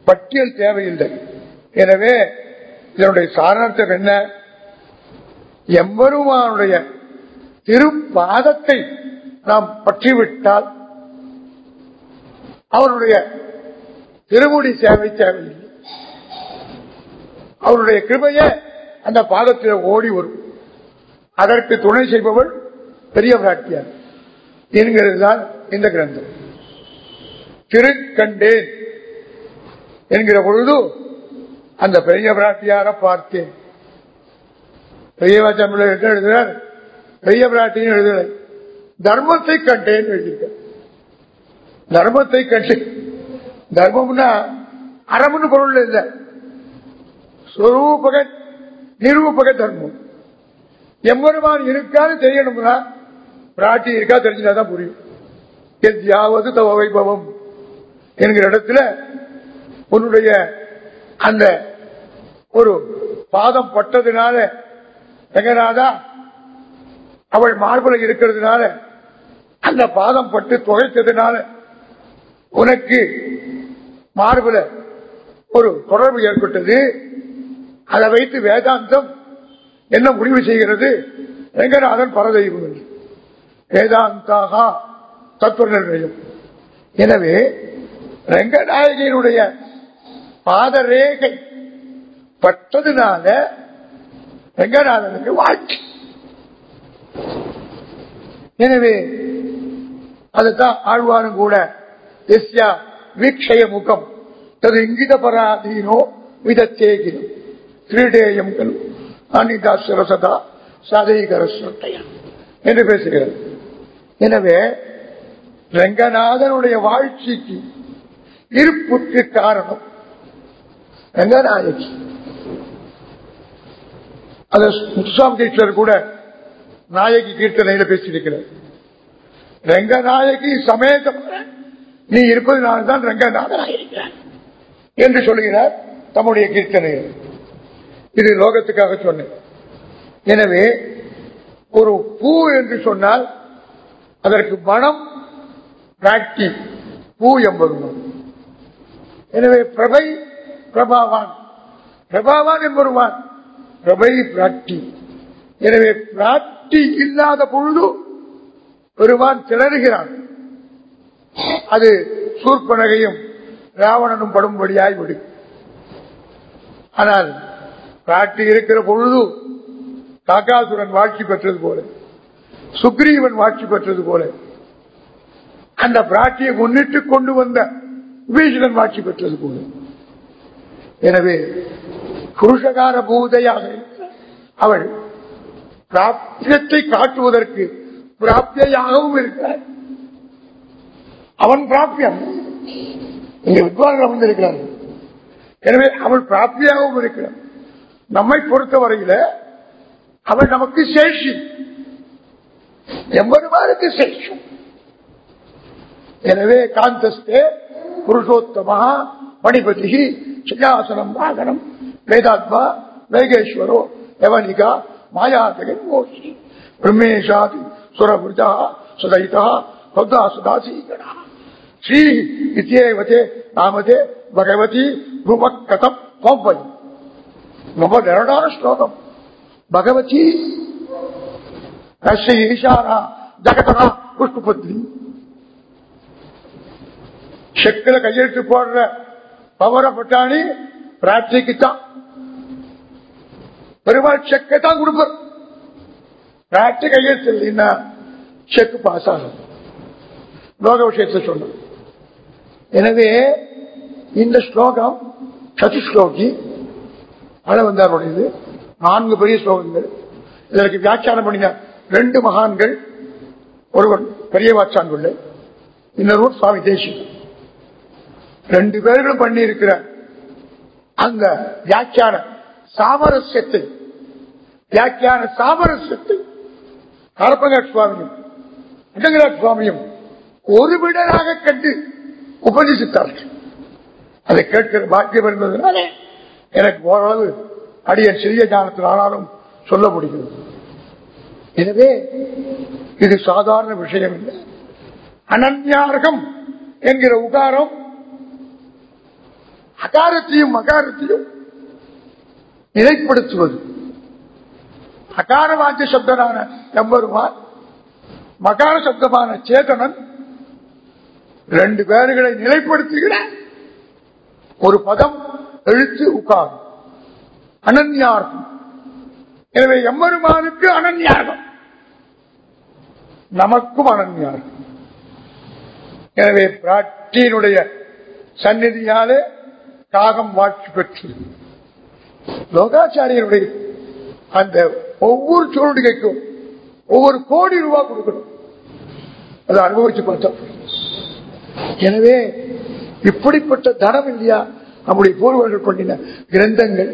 பட்டியல் தேவையில்லை. எனவே இதனுடைய சாரணத்துக்கு என்ன? எம்பெருமானுடைய திருப்பாதத்தை நாம் பற்றிவிட்டால் அவருடைய திருமுடி சேவை தேவையில்லை. அவருடைய கிருபைய அந்த பாதத்தில் ஓடி வரும். அதற்கு துணை செய்பவள் பெரிய பிராட்டியார் என்கிறது தான் இந்த கிரந்தம். திருக்கண்டேன் என்கிற பொழுது அந்த பெரிய பிராட்டியார பார்த்தேன். பெரியவா தமிழர் என்ன எழுதுகிறார்? பெரிய பிராட்டின்னு எழுதுகிறார் தர்மத்தை கண்டேன் எழுதியிருக்க தர்மத்தை கண்டேன். தர்மம்னா அறம்னு பொருள் இல்லை சொரூபக நிரூபக தர்மம். எம்பெருமான் இருக்கான்னு தெரியணும்னா பிராட்டி இருக்கா தெரிஞ்சாதான் புரியும். எத்யாவது தவ வைபவம் என்கிற இடத்துல உன்னுடைய அந்த ஒரு பாதம் பட்டதுனால ரங்கநாதா அவள் மார்புல இருக்கிறதுனால அந்த பாதம் பட்டு துவைத்ததுனால உனக்கு மார்பில் ஒரு தொடர்பு ஏற்பட்டது. அதை வைத்து வேதாந்தம் என்ன முடிவு செய்கிறது? ரங்கநாதன் பரதெய்வம் என்று. வேதாந்தாக தத்துவ நிர்ணயம் எனவே ரங்கநாயகியினுடைய பாதரேகை பட்டதுனால ரங்கநாதனுக்கு வாழ்க்கை. எனவே அதுதான் ஆழ்வாரும் கூட எஸ்யா வீக்ஷய முகம் தது இங்கித பராதீனோ விதத்தேகினம் கிரீடேயம் கலு. அனிதா சதைகர என்று பேசுகிறது எனவே ரங்கநாதனுடைய வாழ்ச்சிக்கு இருப்புக்கு காரணம் ரங்கநாயகி அது முத்துசாமி தீட்சர் கூட நாயகி கீர்த்தனையில பேசியிருக்கிறார். ரங்கநாயகி சமேதம். நீ இருப்பதனால தான் ரங்கநாதனாக இருக்கிறார் என்று சொல்லுகிறார் தம்முடைய கீர்த்தனையில். இது லோகத்துக்காக சொன்னேன். எனவே ஒரு பூ என்று சொன்னால் அதற்கு மனம் பிராட்டி பூ என்பதும் எனவே பிரபை பிரபாவான். பிரபாவான் என்பருவான். பிரபை பிராட்டி எனவே பிராட்டி இல்லாத பொழுது பெருமான் திணறுகிறான். அது சூர்பனகையும் ராவணனும் படும்படியாய் விடும். ஆனால் பிராட்டி இருக்கிற பொழுது காக்காசுரன் வாழ்ச்சி பெற்றது போல சுக்ரீவன் வாழ்ச்சி பெற்றது போல அந்த பிராட்டியை முன்னிட்டு கொண்டு வந்த விபீஷணன் வாழ்ச்சி பெற்றது போல. எனவே புருஷகார பூதையாக அவள் பிராப்தியத்தை காட்டுவதற்கு பிராப்தியாகவும் இருக்கிறார் அவன் பிராபியம் இங்க வித்வான்கள் வந்திருக்கிறார்கள் எனவே அவள் பிராப்தியாகவும் இருக்கிறார். நம்மை பொறுத்தவரையில அவள் நமக்கு சேஷி. எம்பெருமானுக்கு சேஷம் எனவே காந்தஸ்தே புருஷோத்தமா மணிபதி சிங்காசனம் வாகனம் வேதாத்மா வேகேஸ்வரோ எவனிகா மாயாதகன் மோஷி பிரம்மேஷாதி சுரபுஜா சுதைதா சௌதா சுதாசீகணா ஸ்ரீ இத்தியேவதே நாமதே பகவதி புமக்கதம் கோம்பதி ரொம்ப நிரடான ஸ்லோகம் பகவதி ரஷ்ய ஈஷாரா ஜகதனா புஷ்பபத்ரி செக்குல கையெழுத்து போடுற பவர பட்டாணி பிரார்த்திக்கு தான் பெருமாள் செக்கை தான் கொடுப்பார் பிரார்த்தி கையெழுத்து இல்லைன்னா செக் பாஸ் ஆகும் லோக விஷயத்தை சொன்ன எனவே இந்த ஸ்லோகம் சதுஸ்லோகி அளவந்தாருடையது நான்கு பெரிய ஸ்லோகங்கள். இதற்கு வியாக்கியானம் பண்ணின ரெண்டு மகான்கள் ஒருவன் பெரிய வாச்சான் இன்னொருவர் சுவாமி தேசி ரெண்டு பேர்களும் பண்ணி இருக்கிற அந்த வியாக்கியான சாமரஸ்யத்தை வியாக்கியான சாமரஸ்யத்தை கரப்பங்க சுவாமியும் அடங்கராஜ் சுவாமியும் ஒரு விடராக கண்டு உபதேசித்தார்கள். அதை கேட்கிற பாக்கியம் இருந்ததுனாலே எனக்கு ஓரளவு அடியன் சிறிய ஞானத்தில் ஆனாலும் சொல்ல முடிகிறது. எனவே இது சாதாரண விஷயம் இல்லை. அனன்யார்கம் என்கிற உகாரம் அகாரத்தையும் மகாரத்தையும் நிலைப்படுத்துவது. அகார வாக்கிய சப்தனான எம்பருமான் மகார சப்தமான சேதனன் ரெண்டு பேர்களை நிலைப்படுத்துகிற ஒரு பதம் எழுத்து உட்காரும். அனன்யார்கம் எனவே எம்மருமானுக்கு அனன்யார்கம் நமக்கும் அனன்யார்கம் எனவே பிராட்டியினுடைய சந்நிதியாலே காகம் வாட்சி பெற்று லோகாச்சாரியனுடைய அந்த ஒவ்வொரு சொல்லுகைக்கும் ஒவ்வொரு கோடி ரூபாய் கொடுக்கணும். அதை அனுபவிச்சு பார்த்தா எனவே இப்படிப்பட்ட தனம் இல்லையா? நம்முடைய பூர்வர்கள் கொண்டின கிரந்தங்கள்.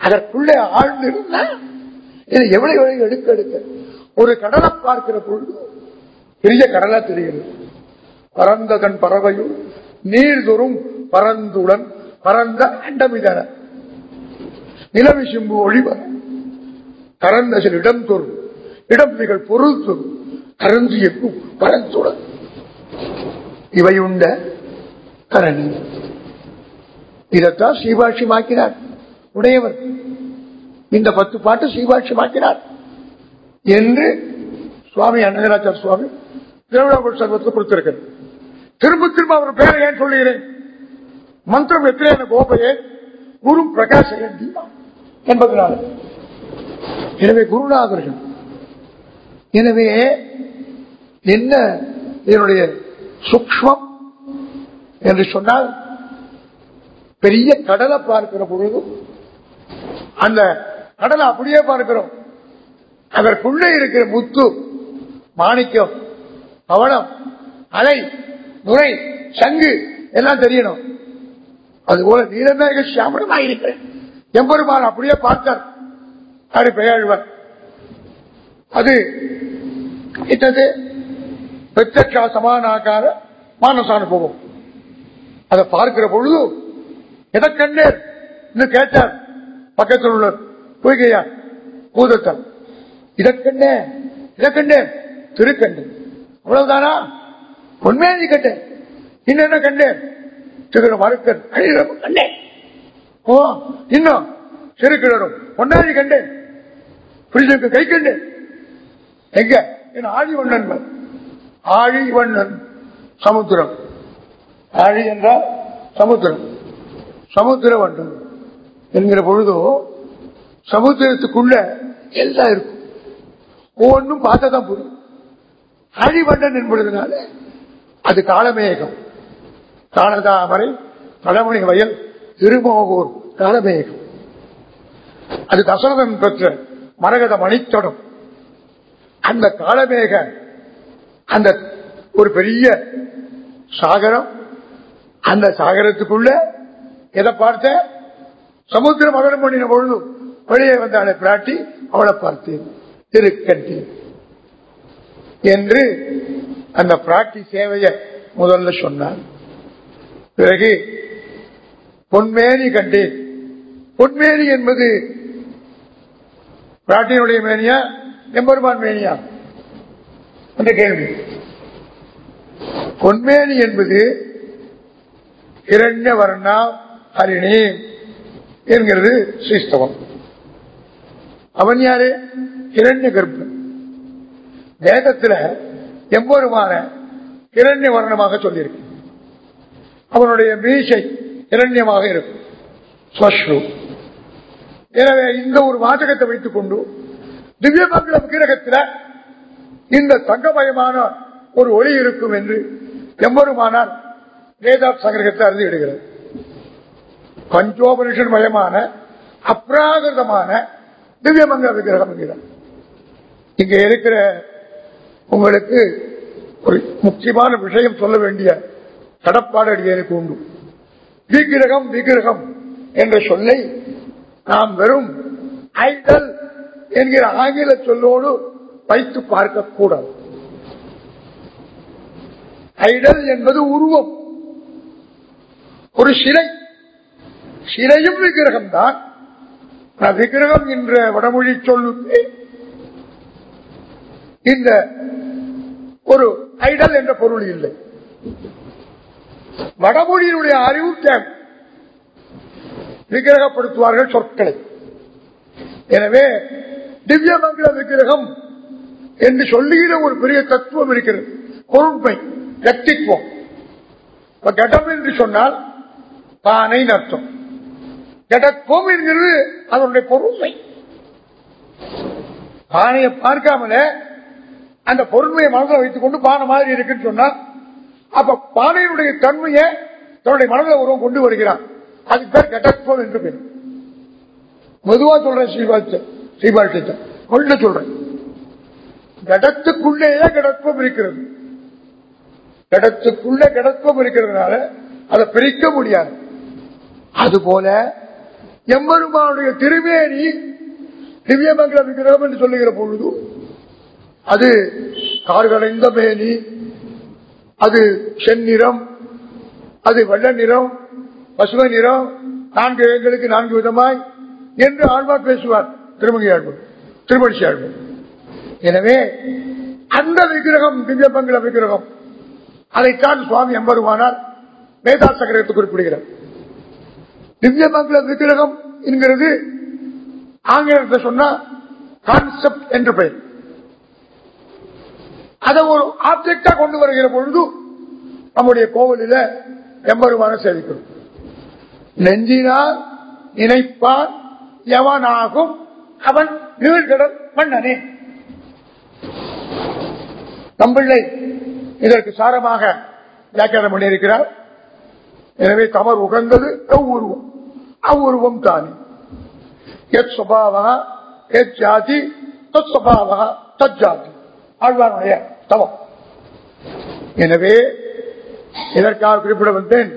அதற்குள்ளே ஆழ்ந்து இருந்தா எவ்வளவு எவ்வளவு எடுக்க எடுக்க ஒரு கடலை பார்க்கிற பொழுது பெரிய கடலா தெரிகிறது பரந்ததன் பறவையும் நீர்தொரும் பரந்துடன் பரந்த அண்டமிதன நிலவி சிம்பு ஒளிவர கரந்த சில இடம் தோறும் இடம் நிகழ் பொருள் தோறும் கரந்து எக்கும் பரந்துடன். இவையுண்ட கரணி. இதைத்தான் சீபாட்சியமாக்கினார் உடையவர். இந்த பத்து பாட்டு சீபாட்சியமாக்கினார் என்று சுவாமி அன்னகராச்சார சுவாமி திருவிழாக்குள் சர்வத்தில் கொடுத்திருக்கிறது திரும்ப திரும்ப அவர் பேரை ஏன் சொல்லுகிறேன்? மந்திரம் எத்திரேன கோபையே குரு பிரகாஷ் தீமா என்பதனால. எனவே குருநாதர்கள் எனவே என்ன என்னுடைய சூக்மம் என்று சொன்னால் பெரிய கடலை பார்க்கிற பொழுது அந்த கடலை அப்படியே பார்க்கிறோம். அதற்குள்ளே இருக்கிற முத்து மாணிக்கம் பவனம் அலை நுரை சங்கு எல்லாம் தெரியணும். அதுபோல நீலமேக சியாமலமாக இருக்கிறேன் எம்பெருமான் அப்படியே பார்த்தார். அப்படி பெயர்வர் அது என்னது? பெற்ற சமானாக்கார மானச அனுபவம் அதை பார்க்கிற பொழுது எதை கண்டேன்? இன்னும் கேட்டார். பக்கத்தில் உள்ள பொய்கையா பூதத்தார் இதை கண்டேன் இதை கண்டேன் திருக்கண்டேன். அவ்வளவுதானா? உண்மையை கண்டேன். இன்னும் கண்டேன்? திரு மறுக்கன் அழிகிறமும் கண்டேன். ஓ இன்னும் சிறுக்கிழரும் ஒன்னாதி கண்டேன்? புரிஞ்சுக்கு கை கண்டேன். எங்க? என் ஆழிவண்ணன் ஆழிவண்ணன் சமுத்திரம். ஆழி என்றால் சமுத்திரம். சமுத்திர வண்டன் என்கிற பொழுதோ சமுத்திரத்துக்குள்ள எல்லாம் இருக்கும். ஒவ்வொன்றும் பார்த்ததான் புரியும். அழிவண்டன் என்பதனால அது காலமேகம். காலதாமரை தலைமுறை வயல் திருமோகூர் காலமேகம். அது தசரதன் பெற்ற மரகத மணித்தொடம். அந்த காலமேக அந்த ஒரு பெரிய சாகரம் அந்த சாகரத்துக்குள்ள எதை பார்த்த? சமுத்திர மகனம் பண்ணின பொழுது வெளியே வந்தாளை பிராட்டி அவளை பார்த்தேன் திருக்கண்டேன் என்று அந்த பிராட்டி சேவையை முதல்ல சொன்னார் பிறகு பொன்மேனி கண்டேன். பொன்மேனி என்பது பிராட்டியினுடைய மேனியா எம்பெருமான் மேனியா? என்ற கேள்வி. பொன்மேனி என்பது இரண்ய வர்ணா ஹரிணி என்கிறது ஸ்ரீஸ்தவம் அவன் யாரு? இரண்ய கர்ப்பன் வேதத்தில் எம்பெருமான இரண்ய வர்ணமாக சொல்லியிருக்கு. அவனுடைய மீசை இரண்யமாக இருக்கும். ஸ்வஸ்ரு. எனவே இந்த ஒரு வாசகத்தை வைத்துக் கொண்டு திவ்ய மங்களம் கிரகத்தில் இந்த தங்கமயமான ஒரு ஒளி இருக்கும் என்று எம்மருமானார் வேதா சங்கிரகத்தை அறிந்துவிடுகிறது பஞ்சோபனிஷன் மயமான அப்ராகிருதமான திவ்யமங்க விக்கிரகம் என்கிறார். இங்க இருக்கிற உங்களுக்கு ஒரு முக்கியமான விஷயம் சொல்ல வேண்டிய கடப்பாடு அடியனுக்கு உண்டு விக்கிரகம் விக்கிரகம் என்ற சொல்லை நாம் வெறும் ஐடல் என்கிற ஆங்கில சொல்லோடு வைத்து பார்க்க கூடாது ஐடல் என்பது உருவம். ஒரு சிலை. சிலையும் விக்கிரகம் தான் விக்கிரகம் என்ற வடமொழி சொல்லுக்கு இந்த ஒரு ஐடல் என்ற பொருள் இல்லை. வடமொழியினுடைய அறிவு தேவை. விக்கிரகப்படுத்துவார்கள் சொற்களை. எனவே திவ்யமங்கல விக்கிரகம் என்று சொல்லுகிற ஒரு பெரிய தத்துவம் இருக்கிறது. பொருண்மை கத்தித்துவம் கடம் என்று சொன்னால் தானை அர்த்தம் கடத்துவம் என்கிறது அதனுடைய பொறுமை. பானையை பார்க்காமல அந்த பொருண்மையை மனதில் வைத்துக் கொண்டு பானை மாதிரி இருக்குன்னு சொன்னா அப்ப பானையினுடைய தன்மையை தன்னுடைய மனதில் உருவம் கொண்டு வருகிறான். அதுக்கு பேர் கடத்துவம் என்று பேர். மெதுவா சொல்றேன் ஸ்ரீபாட்ச ஸ்ரீபாட்சத்தை கொண்டு சொல்றேன். கடத்துக்குள்ளேயே கடற்பம் இருக்கிறது. கடத்துக்குள்ளே கடற்பம் இருக்கிறதுனால அதை பிரிக்க முடியாது. அதுபோல எம்பெருமானுடைய திருமேனி திவ்யமங்கல விக்கிரகம் என்று சொல்லுகிற பொழுது அது கார்களைந்த மேனி அது செந்நிறம் அது வெள்ள நிறம் பசுமை நிறம் நான்கு எங்களுக்கு நான்கு விதமாய் என்று ஆழ்வார் பேசுவார் திருமங்கி ஆழ்வார் திருமணிச்சி ஆழ்வார் எனவே அந்த விக்கிரகம் திவ்யமங்கல விக்கிரகம். அதைத்தான் சுவாமி எம்பருமானார் வேதா சக்கரத்தை குறிப்பிடுகிறார். திவ்யமங்கல விக்கிரகம் என்கிறது ஆங்கிலத்தை சொன்னா கான்செப்ட் என்று பெயர். அதை ஒரு ஆப்ஜெக்டா கொண்டு வருகிற பொழுது நம்முடைய கோவிலில் எம்பருமான சேவிக்கிறோம். நெஞ்சினால் நினைப்பான் எவனாகும் அவன் நீழ்கடல் மன்னனே. தம்பிள்ளை இதற்கு சாரமாக வியாக்கியானம் பண்ணியிருக்கிறார். எனவே தமர் உகந்தது அவ்வுருவம் அவ்வுருவம் தானே. எத் சுபாவா எத் ஜாதி தத் சுபாவா தத் ஜாதி. ஆழ்வானுடைய தவம். எனவே இதற்காக குறிப்பிட வந்தேன்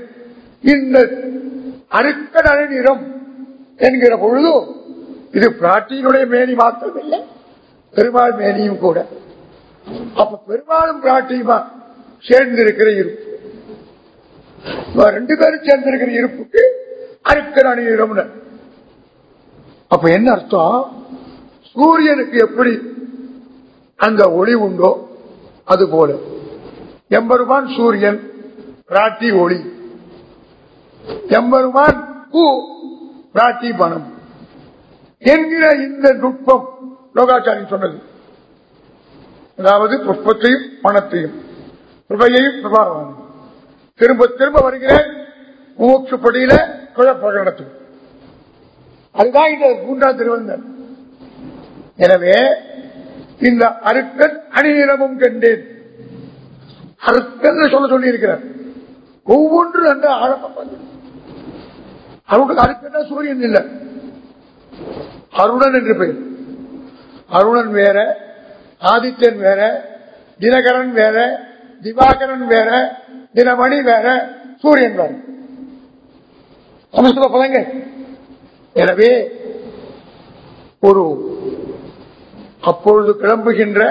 இந்த அருக்க நிறம் என்கிற பொழுது இது பிராட்டியினுடைய மேனி மாத்திரமில்லை. பெருமாள் மேனியும் கூட. அப்ப பெருமாளும் பிராட்டியுமா சேர்ந்திருக்கிற இருப்பு. ரெண்டு பேரும் சேர்ந்திருக்கிற இருப்புக்கு அருக்க நிறம் அப்ப என்ன அர்த்தம்? சூரியனுக்கு எப்படி அந்த ஒளி உண்டோ அது போல. எம்பெருமான் சூரியன் பிராட்டி ஒளி. எம்பெருமான் பூ பிராட்டி பணம். என்கிற இந்த நுட்பம் லோகாச்சாரி சொன்னது. அதாவது புஷ்பத்தையும் பணத்தையும் கிருபையையும் பிரபாவம் திரும்ப திரும்ப வருகிறேன். மூச்சுப்படியில குழப்பகணத்துக்கு அதுதான் இந்த மூன்றாம் திருவந்தன் எனவே இந்த அருக்கன் அணிநிறமும் கண்டேன். அருக்கன் சொல்ல சொல்லி இருக்கிறார் ஒவ்வொன்று அந்த ஆழம் அவங்களுக்கு அருக்கன்னா சூரியன் இல்லை. அருணன் என்று பெயர். அருணன் வேற ஆதித்யன் வேற தினகரன் வேற திவாகரன் வேற தினமணி வேற சூரியன் வேற. சமஸ்கிருத பதங்க. எனவே ஒரு அப்பொழுது கிளம்புகின்ற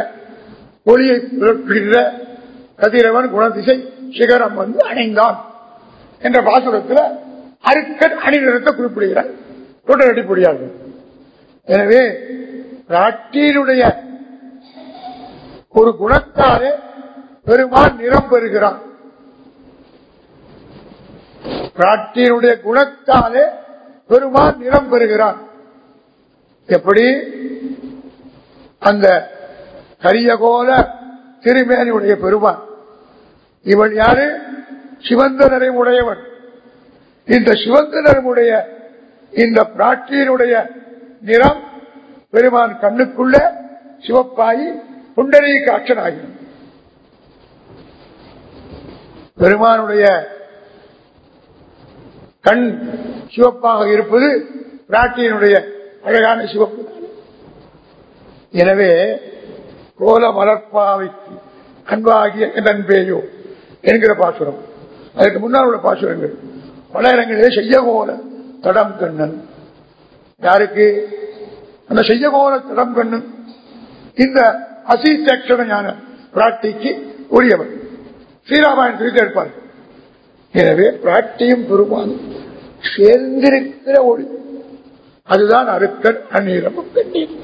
ஒளியை பிறப்புகின்ற கதிரவன் குணதிசை சிகரம் வந்து அணைந்தான் என்ற பாசுரத்தில் அருக்கன் அணிநிறத்தை குறிப்பிடுகிறார். தொடரடி அடிப்படையாக எனவே ராட்டியினுடைய ஒரு குணத்தாலே பெருமான் நிறம் பெறுகிறான் பிராட்டியினுடைய குணத்தாலே பெருமான் நிறம் பெறுகிறான் எப்படி? அந்த கரியகோல திருமேனியுடைய பெருமான். இவன் யாரு? சிவந்த நிறமுடையவன் இந்த சிவந்த நிறமுடைய இந்த பிராட்டியினுடைய நிறம் பெருமான் கண்ணுக்குள்ள சிவப்பாயி புண்டரீ காட்சனாகிடும் பெருமானுடைய கண் சிவப்பாக இருப்பது பிராட்டியினுடைய அழகான சிவப்பு. எனவே கோல மலர்பாவைக்கு அன்பாகிய நண்பேயோ என்கிற பாசுரம். அதற்கு முன்னால் உள்ள பாசுரங்கள். பல இடங்களிலே செய்ய போல தடம் கண்ணன். யாருக்கு? அந்த செய்ய திடம் கண்ணு இந்த அசீத்தேட்சணையான பிராட்டிக்கு உரியவன் ஸ்ரீராமாயணத்திற்கு எடுப்பார் எனவே பிராட்டியும் பெருமானும் சேர்ந்திருக்கிற ஒளி அதுதான் அருக்கன் அந்நீரமும் கண்ணீர்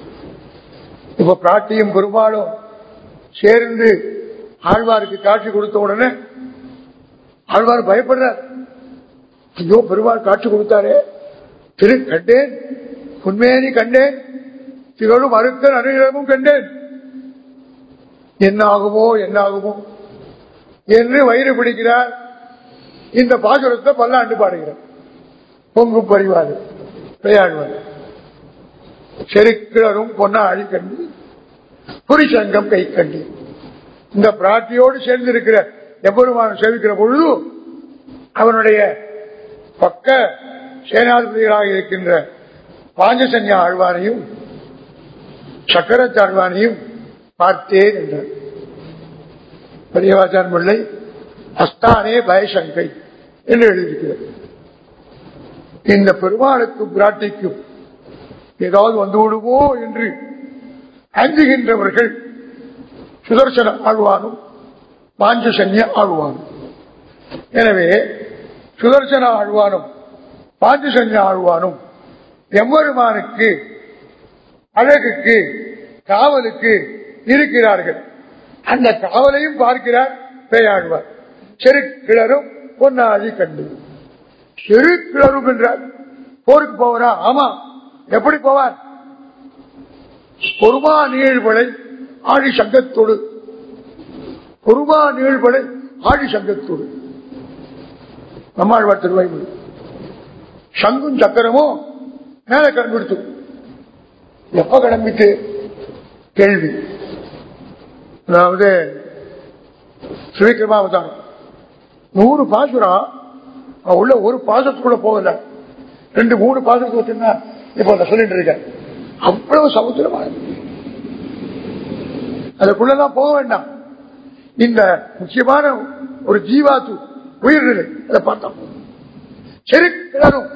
இப்ப பிராட்டியும் பெருமாளும் சேர்ந்து ஆழ்வாருக்கு காட்சி கொடுத்த உடனே ஆழ்வார் பயப்படுறார். ஐயோ பெருமாள் காட்சி கொடுத்தாரே. திரு கண்டேன் உண்மையை கண்டேன். திகழும் அருக்கன் அனுகிரகமும் கண்டேன். என்ன ஆகுமோ என்று வயிறு பிடிக்கிறார். இந்த பாசுரத்தை பல்லாண்டு பாடுகிறார். பொங்கு பரிவாறு விளையாடுவார் செருக்கிழரும் பொன்னாழி கண்டு புரிசங்கம் கை கண்டு. இந்த பிராட்டியோடு சேர்ந்து இருக்கிற எவ்வொருமான சேவிக்கிற பொழுது அவனுடைய பக்க சேனாதிபதிகளாக இருக்கின்ற பாஞ்சசன்யா ஆழ்வானையும் சக்கரத்தாழ்வானையும் பார்த்தேன் என்றார் பெரியவாச்சான் பிள்ளை அஸ்தானே பயசங்கை என்று எழுதியிருக்கிறது இந்த பெருமாளுக்கும் பிராட்டிக்கும் ஏதாவது வந்து விடுமோ என்று அஞ்சுகின்றவர்கள் சுதர்சன ஆழ்வானும் பாஞ்சசன்ய ஆழ்வானும் எனவே சுதர்சன ஆழ்வானும் பாஞ்சசன்ய ஆழ்வானும் எவ்வருமானுக்கு அழகுக்கு காவலுக்கு இருக்கிறார்கள். அந்த காவலையும் பார்க்கிறார் பேயாழ்வார் சிறு கிளரும் பொன்னாதி கண்டு. சிறு கிளரும் என்றார். போருக்கு போவரா? ஆமா. எப்படி போவார்? பொறுமா நீழ்வளை ஆழி சங்கத்தோடு. பொறுமா நீழ்வளை ஆழி சங்கத்தோடு. நம்மாழ்வார் திருவாய்மொழி சங்கும் சக்கரமும் மேல கிளம்பிடுத்து எப்ப கிளம்பிட்டு? கேள்வி. அதாவது ஸ்ரீகிருமாவதாரம் நூறு பாசுரம் உள்ள ஒரு பாசத்துக்குள்ள போகல. ரெண்டு மூணு பாசத்துக்கு வச்சிருந்தா இப்ப நான் சொல்லிட்டு இருக்கேன் அவ்வளவு சமுத்திரமா அதுக்குள்ளதான் போக வேண்டாம். இந்த முக்கியமான ஒரு ஜீவாத்து உயிர்நிலை அதை பார்த்தோம். சரி கிளறும்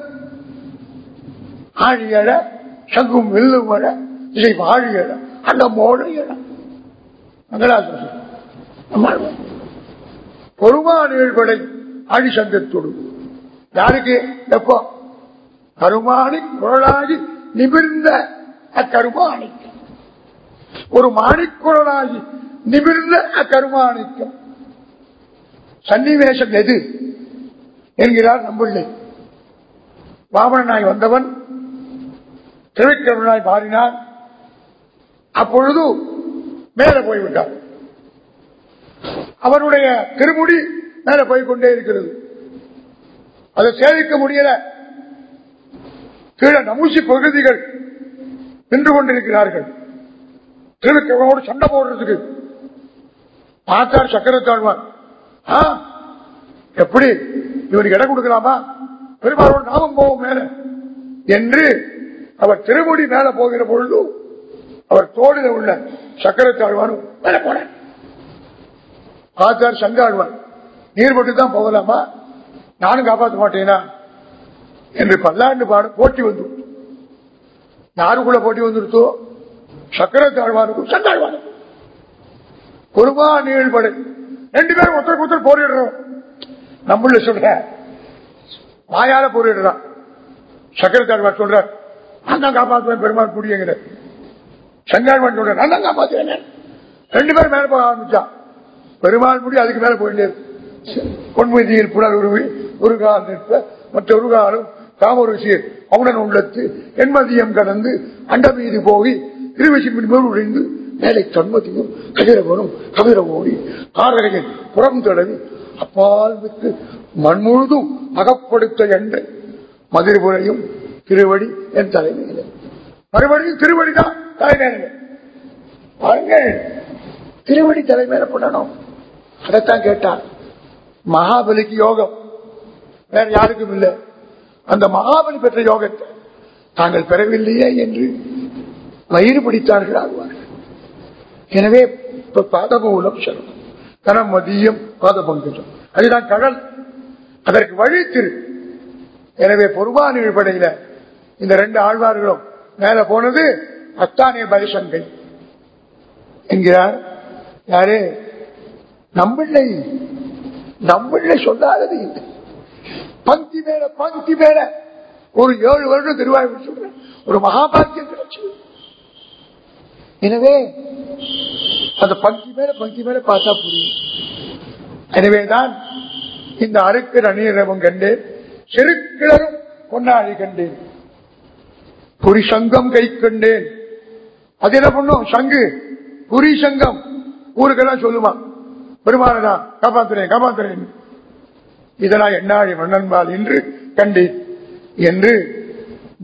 ஆழியட சங்கும் வில்லும் வர இசை வாழியட அந்த மோட இடம் மங்களாசுரம் பொறுமா நிகழ்வடை ஆழி யாருக்கு? எப்போ? கருமானி குரலாகி நிமிர்ந்த அக்கருமாணிக்கம் ஒரு மாணிக்குரலாகி நிமிர்ந்த அக்கருமாணிக்கம் சன்னிவேசம் எது? என்கிறார் நம்பிள்ளை வாமனாய் வந்தவன் திருக்கருணாய் மாறினார் அப்பொழுது மேல போய்விட்டார் அவனுடைய திருமுடி மேல போய்கொண்டே இருக்கிறது. அதை சேவிக்க முடியல. கீழே நமுசி பகுதிகள் நின்று கொண்டிருக்கிறார்கள். திருவிக்கிரமனோடு சண்டை போடுறதுக்கு. பார்த்தார் சக்கரத்தாழ்வார். எப்படி? இவருக்கு இடம் கொடுக்கலாமா? பெருமாளோட நாமம் போவோம் மேல. என்று அவர் திருமுடி மேல போகிற பொழுது அவர் தோளில உள்ள சக்கரத்தாழ்வானும் மேல போன ஆச்சார் சங்காழ்வான் நீர் போட்டு தான் போகலாமா? நானும் காப்பாற்ற மாட்டேனா? என்று பல்லாண்டு பாடு போட்டி வந்து. யாருக்குள்ள போட்டி வந்துருத்தோ? சக்கரத்தாழ்வானுக்கும் சங்காழ்வானுக்கும் குருமா நீழ்படை ரெண்டு பேரும் ஒருத்தருக்கு ஒருத்தர் போரிடுறோம். நம்மள சொல்ற வாயால போரிடுறான். சக்கரத்தாழ்வார் சொல்ற நான் காப்பாற்றுவேன் பெருமாள் குடியங்கிற. சங்காழ்வான் சொல்ற நான் காப்பாற்றுவேன் ரெண்டு பேரும் மேல போக ஆரம்பிச்சா. பெருமாள் முடி அதுக்கு மேல போயிட்டே பொன்மதியில் புலர் உருவி உருகால் நிற்ப மற்ற ஒரு காலம் தாமொரு அவனன் உள்ளத்து எண்மதியம் கடந்து அண்டமீது போகி திருவசி மேல் உடைந்து மேலை தன்மதியும் கதிரவனும் கதிர ஓடி தாரகையின் புறம் தடவி அப்பால் விட்டு மண் முழுதும் அகப்படுத்த என்ற மதுரைபுரையும் திருவடி என் தலைமையில். மறுபடியும் திருவடி தான் தலைமையில. பாருங்க திருவடி தலைமையில பண்ணணும் அதைத்தான் கேட்டார். மகாபலிக்கு யோகம். வேற யாருக்கும் இல்லை. அந்த மகாபலி பெற்ற யோகத்தை தாங்கள் பெறவில்லையே என்று வயிறு பிடித்தார்கள் ஆகுவார்கள். எனவே இப்ப சொல்லணும் தனம் மதியம் பாத பங்குஜம் அதுதான் கடல். அதற்கு வழி திரு. எனவே பொறுமான அடிப்படையில இந்த ரெண்டு ஆழ்வார்களும் மேல போனது அத்தானே பரிசங்கை என்கிறார் யாரு நம்பிள்ளை நம்பிள்ளை சொல்லாதது இல்லை. பங்கி மேல பங்கி மேல. ஒரு ஏழு வருடம் திருவாயூர் சொல்றேன். ஒரு மகாபாக்கியம் கிடைச்சு எனவே அந்த பங்கி மேல பங்கி மேல பார்த்தா புரியும். எனவேதான் இந்த அருக்கு அணியரவம் கண்டு செருக்கிழரும் பொன்னாழி கண்டேன். புரி சங்கம் கை கண்டேன் அது என்ன பண்ணும்? சங்கு. புரி சங்கம். ஊருக்கெல்லாம் சொல்லுவான் பெருமானதான் காப்பாத்துறேன் காப்பாத்துறேன். இதெல்லாம் என்னாழி மன்னன்பால் என்று கண்டேன்? என்று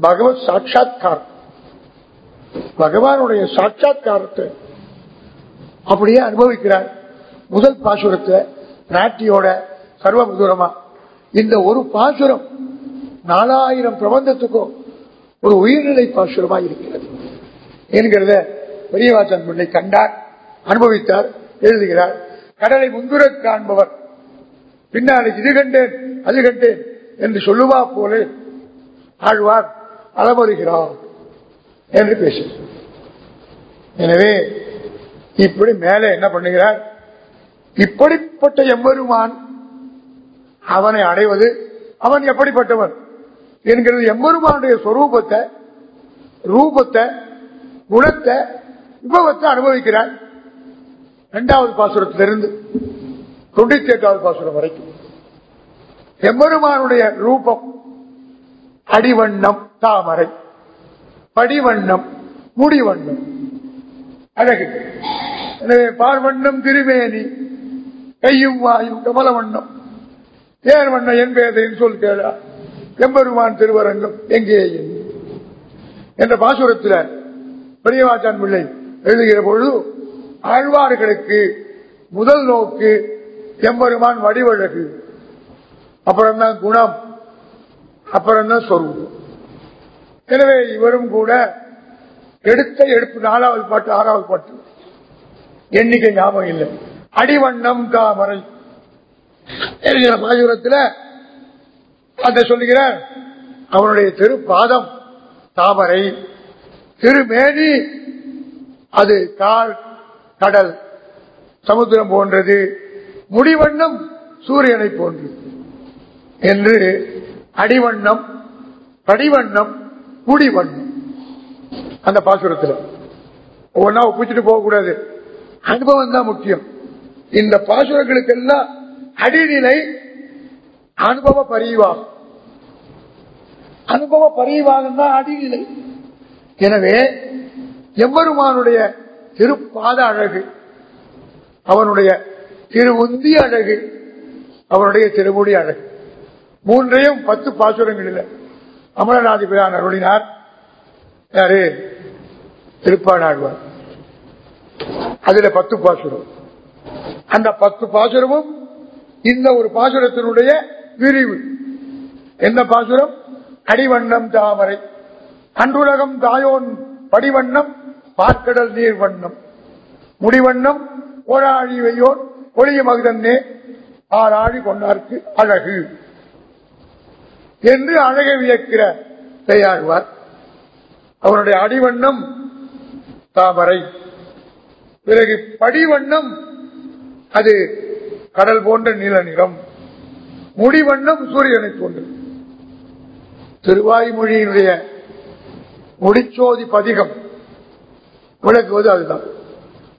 பகவத் சாட்சா்காரம் பகவானுடைய சாட்சா்காரத்தை அப்படியே அனுபவிக்கிறார். முதல் பாசுரத்தை நாட்டியோட சர்வபுதூரமா. இந்த ஒரு பாசுரம் நாலாயிரம் பிரபந்தத்துக்கும் ஒரு உயிர்நிலை பாசுரமா இருக்கிறது. என்கிறத பெரியவாசன் பிள்ளை கண்டார் அனுபவித்தார் எழுதுகிறார். கடலை முந்துர காண்பவர் பின்னாடி இது கண்டேன் அது கண்டேன் என்று சொல்லுவா போல ஆழ்வார் அளவருகிறார் என்று பேச எனவே இப்படி மேலே என்ன பண்ணுகிறார்? இப்படிப்பட்ட எம்பெருமான் அவனை அடைவது அவன் எப்படிப்பட்டவன்? என்கிறது எம்பெருமானுடைய சொரூபத்தை ரூபத்தை குணத்தை விபவத்தை அனுபவிக்கிறார். இரண்டாவது பாசுரத்திலிருந்து தொண்ணூத்தி எட்டாவது பாசுரம் வரைக்கும். எம்பெருமானுடைய ரூபம் அடிவண்ணம் தாமரை. படிவண்ணம் முடிவண்ணம். அழகு. எனவே பார்வண்ணம் திருமேனி கையும் வாயும் கமலவண்ணம். ஏர் வண்ணம் சொல் கேளா எம்பெருமான் திருவரங்கம் எங்கே என்ற. பாசுரத்தில் பெரியவாச்சான் பிள்ளை எழுதுகிற பொழுது ஆழ்வார்களுக்கு முதல் நோக்கு எம்பெருமான் வடிவழகு. அப்புறம் தான் குணம் அப்புறம் தான் சொருவம் எனவே இவரும் கூட எடுத்த எடுப்பு நாலாவது பாட்டு ஆறாவது பாட்டு. எண்ணிக்கை ஞாபகம் இல்லை. அடிவண்ணம் தாமரை பாசுரத்தில் அதை சொல்லுகிறார். அவனுடைய திருப்பாதம் தாமரை திருமேனி அது கால் கடல் சமுத்திரம் போன்றது முடிவண்ணம் சூரியனை போன்றது என்று அடிவண்ணம் படிவண்ணம் முடிவண்ணம். அந்த பாசுரத்தில். ஒவ்வொன்றா ஒப்பிச்சுட்டு போகக்கூடாது. அனுபவம் தான் முக்கியம். இந்த பாசுரங்களுக்கெல்லாம் அடிநிலை அனுபவ பரிவாகம். அனுபவ பரிவாகம் தான் அடிநிலை. எனவே எம்பெருமானுடைய திருப்பாத அழகு அவனுடைய திருவுந்தி அழகு அவனுடைய திருமுடி அழகு மூன்றையும் பத்து பாசுரங்களில் அமரநாதிபிரான் அருளினார். யாரு? திருப்பாடாழ்வார். அதுல பத்து பாசுரம். அந்த பத்து பாசுரமும் இந்த ஒரு பாசுரத்தினுடைய விரிவு. என்ன பாசுரம்? அடிவண்ணம் தாமரை. அன்றுலகம் தாயோன் படிவண்ணம் பார்க்கடல் நீர் வண்ணம் முடிவண்ணம் ஓழாழி வையோன் ஒளிய மகிதன்னே. ஆறாழி கொண்டார்க்கு அழகு. என்று அழகை வியக்கிற பெயாழ்வார் அவனுடைய அடிவண்ணம் தாமரை. பிறகு படிவண்ணம் அது கடல் போன்ற நீல நிறம் முடிவண்ணம் சூரியனை போன்றது திருவாய்மொழியினுடைய முடிச்சோதி பதிகம் விளக்குவது அதுதான்.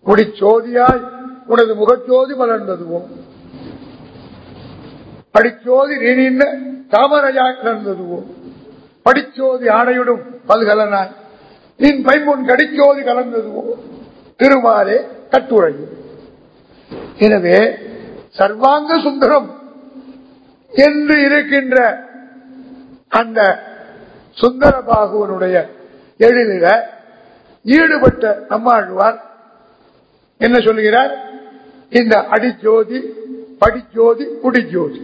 முடிச்சோதியாய் உனது முகச்சோதி மலர்ந்ததுவோம் படிச்சோதி நீ நின்ற தாமரையாய் கலந்ததுவோம் படிச்சோதி ஆடையுடும் பல்கலனாய் நின் பைம்பொன் கடிச்சோதி கலந்ததுவோம் திருமாலே கட்டுரையும். எனவே சர்வாங்க சுந்தரம் என்று இருக்கின்ற அந்த சுந்தர பாகுவனுடைய எழிலில ஈடுபட்ட நம்மாழ்வார் என்ன சொல்லுகிறார் இந்த அடிஜோதி படிஜோதி குடிஜோதி.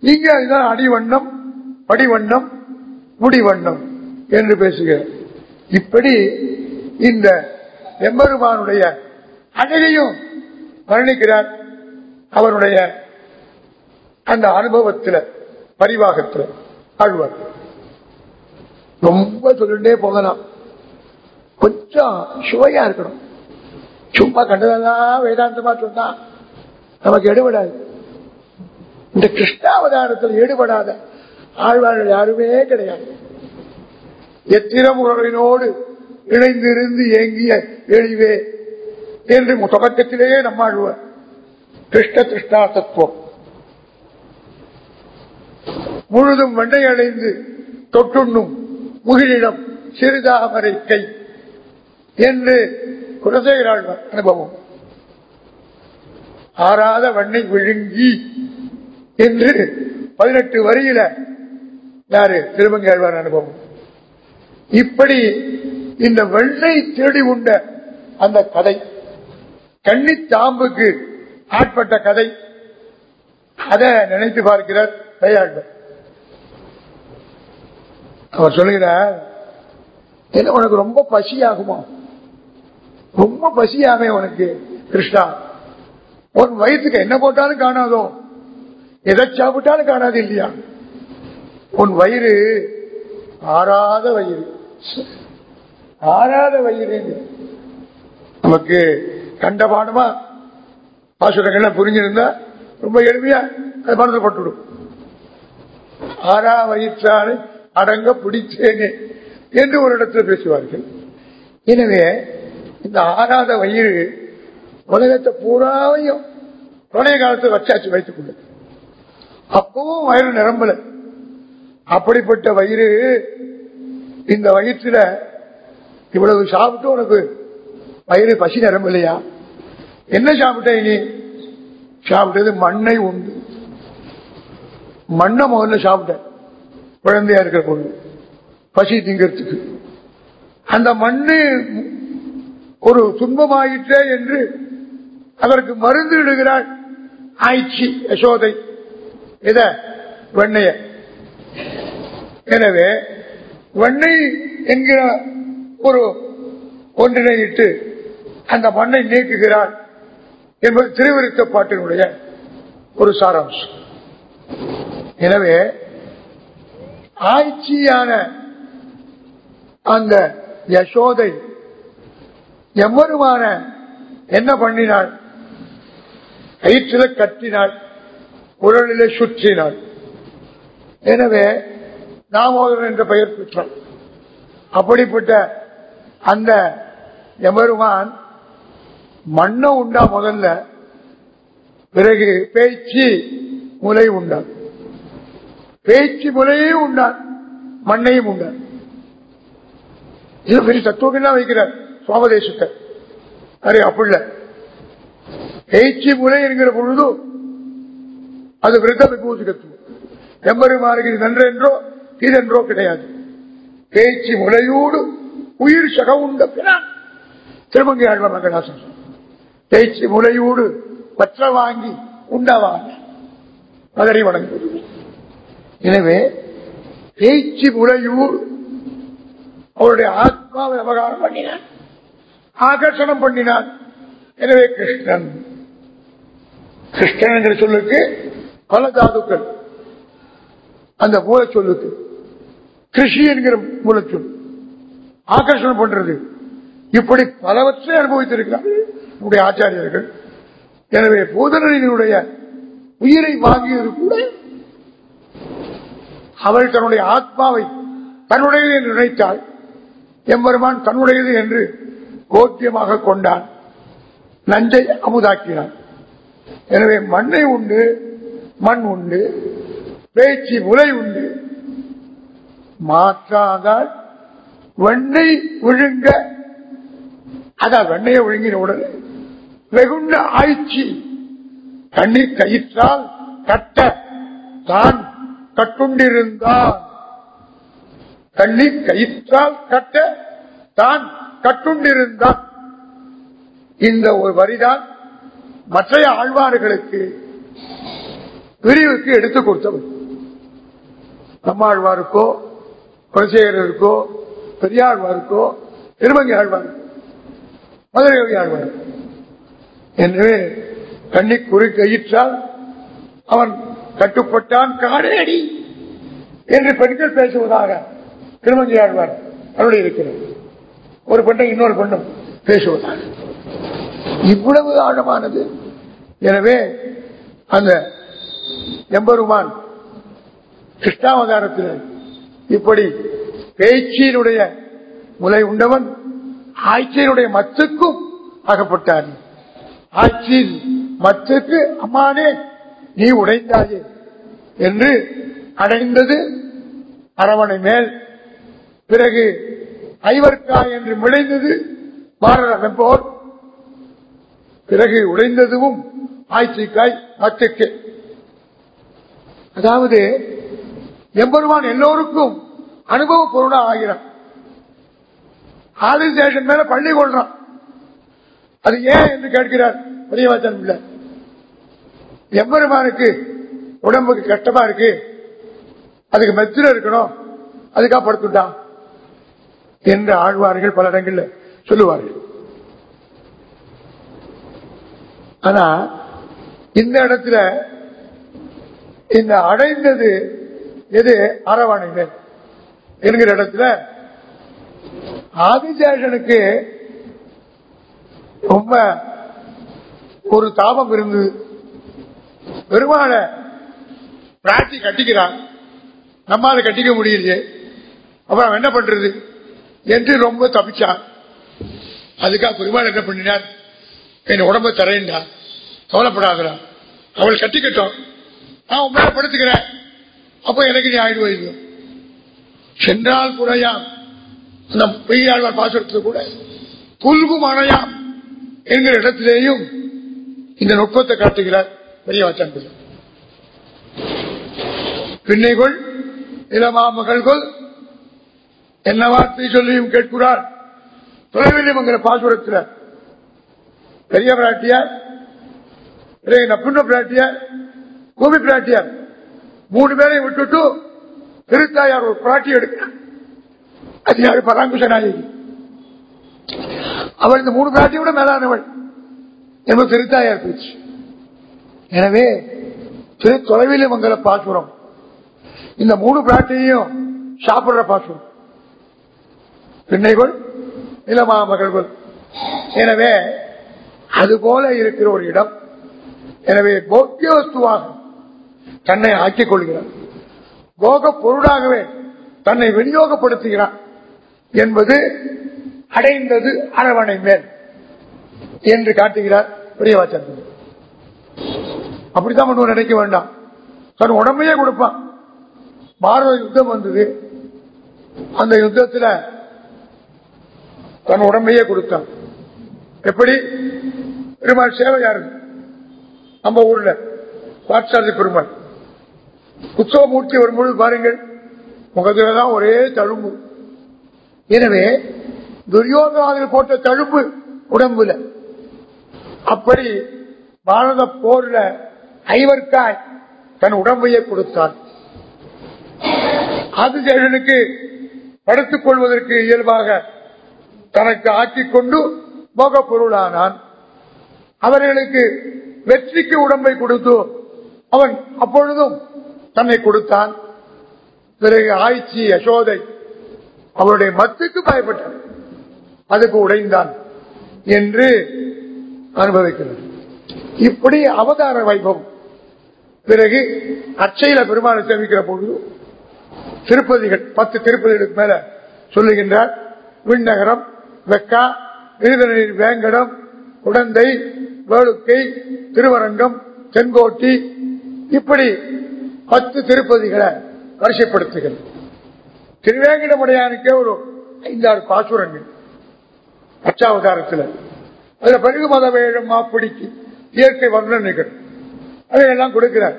இங்க அதுதான் அடிவண்ணம் படிவண்ணம் முடிவண்ணம் என்று பேசுகிறார். இப்படி இந்த எம்பெருமானுடைய அழகையும் வர்ணிக்கிறார். அவருடைய அந்த அனுபவத்தில் பரிவாகத்தில் ஆழ்வார். ரொம்ப சொல்லிட்டே போகலாம். கொஞ்சம் சுவையா இருக்கணும். சும்மா கண்டதெல்லாம் வேதாந்தமா சொன்னா நமக்கு எடுபடாது. இந்த கிருஷ்ணாவதாரத்தில் ஈடுபடாத ஆழ்வார்கள் யாருமே கிடையாது. எத்திரமுறையினோடு இணைந்திருந்து ஏங்கிய எழிவே என்று தொடக்கத்திலேயே நம்ம ஆழ்வார். கிருஷ்ண கிருஷ்ணா தத்துவம். முழுதும் வெண்டையடைந்து தொட்டுண்ணும் முகிலிடம் சிறுதாமரை கை என்று குலசேகராழ்வார் அனுபவம். ஆறாத வண்ணை விழுங்கி என்று பதினெட்டு வரியில யாரு? திருமங்கேழ்வார் அனுபவம். இப்படி இந்த வெள்ளை தேடி உண்ட அந்த கதை கண்ணி தாம்புக்கு ஆட்பட்ட கதை அதை நினைத்து பார்க்கிறார் கையாழ்வர். அவர் சொல்லுகிறார் என்ன உனக்கு ரொம்ப பசியாகுமா? ரொம்ப பசியாமே உனக்கு கிருஷ்ணா. உன் வயிற்றுக்கு என்ன போட்டாலும் காணாதோ? எதை சாப்பிட்டாலும் காணாது இல்லையா? உன் வயிறு ஆறாத வயிறு. ஆறாத வயிறு. நமக்கு கண்ட பாடமா பாசுரங்கள்லாம் புரிஞ்சிருந்தா ரொம்ப எளிமையா அது மனதில் போட்டுவிடும். ஆறா வயிற்றாறு அடங்க பிடிச்சேனே என்று ஒரு இடத்துல பேசுவார்கள். எனவே இந்த ஆறாத வயிறு உலகத்தை பூராவையும் பழைய காலத்தில் வச்சாச்சு வைத்துக் கொண்டு அப்பவும் வயிறு நிரம்பல. அப்படிப்பட்ட வயிறு இந்த வயிற்றுல இவ்வளவு சாப்பிட்டு உனக்கு. வயிறு பசி நிரம்பலையா? என்ன சாப்பிட்ட நீ சாப்பிட்டது மண்ணை உண்டு. மண்ணை முதல்ல சாப்பிட்ட. குழந்தையா இருக்கிற பொண்ணு. பசி திங்கிறதுக்கு. அந்த மண்ணு ஒரு துன்பமாயிற்றே என்று அதற்கு மருந்து இடுகிறாள். ஆய்ச்சி யசோதை. இத வெண்ணைய. எனவே வெண்ணெய் என்கிற ஒரு ஒன்றினை இட்டு அந்த மண்ணை நீக்குகிறாள் என்பது திருவிருத்த பாட்டினுடைய ஒரு சாராம்சம். எனவே ஆட்சியான அந்த யசோதை எவ்வருமான என்ன பண்ணினாள்? கயிற்றில கட்டினாள் உடலில சுற்றினாள். எனவே தாமோதரன் என்ற பெயர் பெற்றாள் அப்படிப்பட்ட அந்த எமருமான் மண்ண உண்டா முதல்ல பிறகு பேச்சு முலை உண்டான். பேச்சு முலையும் உண்டார் மண்ணையும் உண்டார் இது பெரிய தத்துவங்கள்லாம் வைக்கிறார் சுவாமதேசத்தை அரே அப்படில்ல. பேச்சு முலை என்கிற பொழுது அது விரத விபூசிகத்துவம் எம்பெருமாருக்கு இது நன்றென்றோ இதென்றோ கிடையாது. பேச்சு முலையோடு உயிர் சக உண்ட திருமங்கி திருமங்கை ஆழ்வார் மங்களாசன் பேச்சு முலையோடு பற்ற வாங்கி உண்டவாங்க பதறி வணங்குவது. எனவே பேச்சு முலையூர் அவருடைய ஆத்மா விவகாரம் பண்ணினான் ஆகர்ஷணம் பண்ணினான் எனவே கிருஷ்ணன். கிருஷ்ணன் என்ற சொல்லுக்கு பல தாதுக்கள். அந்த மூல சொல்லுக்கு கிருஷி என்கிற மூலச்சொல். ஆகர்ஷணம் பண்றது. இப்படி பலவற்றை அனுபவித்திருக்கிறார்கள் நம்முடைய ஆச்சாரியர்கள். எனவே பூதனினுடைய உயிரை வாங்கியது கூட அவள் தன்னுடைய ஆத்மாவை தன்னுடையது என்று நினைத்தாள். எம்பெருமான் தன்னுடையது என்று கோத்தியமாக கொண்டான். நஞ்சை அமுதாக்கினான். எனவே மண்ணை உண்டு மண் உண்டு பேச்சு முலை உண்டு. மாற்றாதால் வெண்ணை விழுங்க. அதான் வெண்ணையை விழுங்கின உடனே வெகுண்ட ஆய்ச்சி. தண்ணீர் கயிற்றால் கட்ட தான் கட்டுண்டிருந்தான். கண்ணி கயிற்றால் கட்ட தான் கட்டுண்டிருந்தான். இந்த ஒரு வரிதான் மற்றைய ஆழ்வார்களுக்கு பிரிவுக்கு எடுத்துக் கொடுத்தவர் நம்மாழ்வாருக்கோ குலசேகரருக்கோ பெரியாழ்வாருக்கோ திருமங்கி ஆழ்வாருக்கோ மதுரை கவி ஆழ்வார். எனவே கண்ணி குறி கயிற்றால் அவன் கட்டுப்பட்டான் காடேடி என்று பெண்கள் பேசுவதாக திருமஞ்சியாழ்வார் அருள் இருக்கிறது ஒரு பெண்ணை இன்னொரு பெண்ணும் பேசுவதாக. இவ்வளவு ஆழமானது. எனவே அந்த எம்பெருமான் கிருஷ்ணாவதாரத்தில் இப்படி பேச்சினுடைய முலை உண்டவன் ஆட்சியினுடைய மத்துக்கும் அகப்பட்டான். ஆட்சியின் மத்துக்கு அம்மானே நீ உடைந்தாயே என்று அடைந்தது அரவணை மேல். பிறகு ஐவர்காய் என்று மிளைந்தது பாரத வெம்போர் பிறகு உடைந்ததும் ஆய்ச்சிக்காய் மத்துக்கு. அதாவது எம்பெருமான் எல்லோருக்கும் அனுபவ பொருளா ஆகிறான் ஆதிசேஷன் மேல பள்ளி கொள்றான். அது ஏன் என்று கேட்கிறார் பெரியவாச்சன் பிள்ளை எம்பெருமானுக்கு உடம்புக்கு கஷ்டமா இருக்கு? அதுக்கு மெத்திர இருக்கணும். அதுக்காக படுத்துட்டான் என்று ஆழ்வார்கள் பல இடங்கள்ல சொல்லுவார்கள். ஆனா இந்த இடத்துல இந்த அடைந்தது எது? அரவணைகள் என்கிற இடத்துல ஆதிசேஷனுக்கு ரொம்ப ஒரு தாபம் இருந்தது. பெருமான பிராட்டி கட்டிக்கிறான். நம்மால கட்டிக்க முடியலையே. அப்புறம் என்ன பண்றது? என்று ரொம்ப தப்பிச்சான். அதுக்காக பெருமாள் என்ன பண்ணினார்? என் உடம்ப தரேன்டா கவலைப்படாதா அவள் கட்டிக்கட்டும். நான் உன் படுத்துக்கிறேன். அப்போ எனக்கு நீ ஆயிடுவீங்க சென்றால் குறையாம் அந்த பெய்யாழ்வார் பாசுரத்தில் கூட புல்கும் அணையாம் என்கிற இடத்திலேயும் இந்த நுட்பத்தை காட்டுகிறார். பெரிய வச்சம் பிள்ளை. பின்னைகள் இளமா மகள்கள் என்ன வார்த்தை சொல்லியும் கேட்கிறார். தொலைவில் மங்கிற பாசுரத்தில் பெரிய பிராட்டியார் பிறகு பிராட்டியார் கோபி பிராட்டியார். மூணு பேரையும் விட்டுட்டு திருத்தாயார் ஒரு பிராட்டி எடுக்கிறார். அது யாரு? பராங்குஷ நாயகி அவள் இந்த மூணு பிராட்டியோட மேலானவள். என்பது திருத்தாயார் பேச்சு. எனவே திரு தொலைவில் மங்கல பாசுரம் இந்த மூணு பிராட்டியையும் சாப்பிடுற பாசுரம் பின்னைகள் இளமா மகள்கள் எனவே அது போல இருக்கிற ஒரு இடம். எனவே போக்கிய வஸ்துவாக தன்னை ஆக்கிக் கொள்கிறார். போக பொருளாகவே தன்னை விநியோகப்படுத்துகிறார் என்பது அடைந்தது அரவணை மேல் என்று காட்டுகிறார் பிரியவாச்சந்திரன் அப்படித்தான் ஒன்று நினைக்க வேண்டாம். தன் உடம்பையே கொடுப்பான். பாரத யுத்தம் வந்தது. அந்த யுத்தத்துல தன் உடம்பையே கொடுத்தான். எப்படி? பெருமாள் சேவையாரு நம்ம ஊர்ல பாட்சாதி பெருமாள். உற்சவமூர்த்தி வரும்பொழுது பாருங்கள் முகத்துலதான் ஒரே தழும்பு. எனவே துரியோதனாவில் போட்ட தழும்பு உடம்புல. அப்படி பாரத போர்ல ஐவர்காய் தன் உடம்பையே கொடுத்தான். ஆதிசேஷனுக்கு படுத்துக் கொள்வதற்கு இயல்பாக தனக்கு ஆக்கிக் கொண்டு போக பொருளானான் அவர்களுக்கு வெற்றிக்கு உடம்பை கொடுத்து அவன் அப்பொழுதும் தன்னை கொடுத்தான். பிறகு ஆய்ச்சி யசோதை அவருடைய மத்துக்கு பயப்பட்டான். அதுக்கு உடைந்தான் என்று அனுபவிக்கிறது. இப்படி அவதார வைபவம். பிறகு அச்சையில பெருமாளை சேமிக்கிற பொழுது திருப்பதிகள் பத்து திருப்பதிகளுக்கு மேல சொல்லுகின்றார் விண்ணகரம் வெக்கா விருதநீர் வேங்கடம் குடந்தை வேளுக்கை திருவரங்கம் தென்கோட்டி இப்படி பத்து திருப்பதிகளை வரிசைப்படுத்துகிறது. திருவேங்கடமுடையானுக்கே ஒரு ஐந்தாறு பாசுரங்கள். அச்சாவதாரத்தில். அதுல பெருகு மத வேழம் மாப்பிடிக்கு இயற்கை வர்ணனைகள். அதையெல்லாம் கொடுக்கிறார்.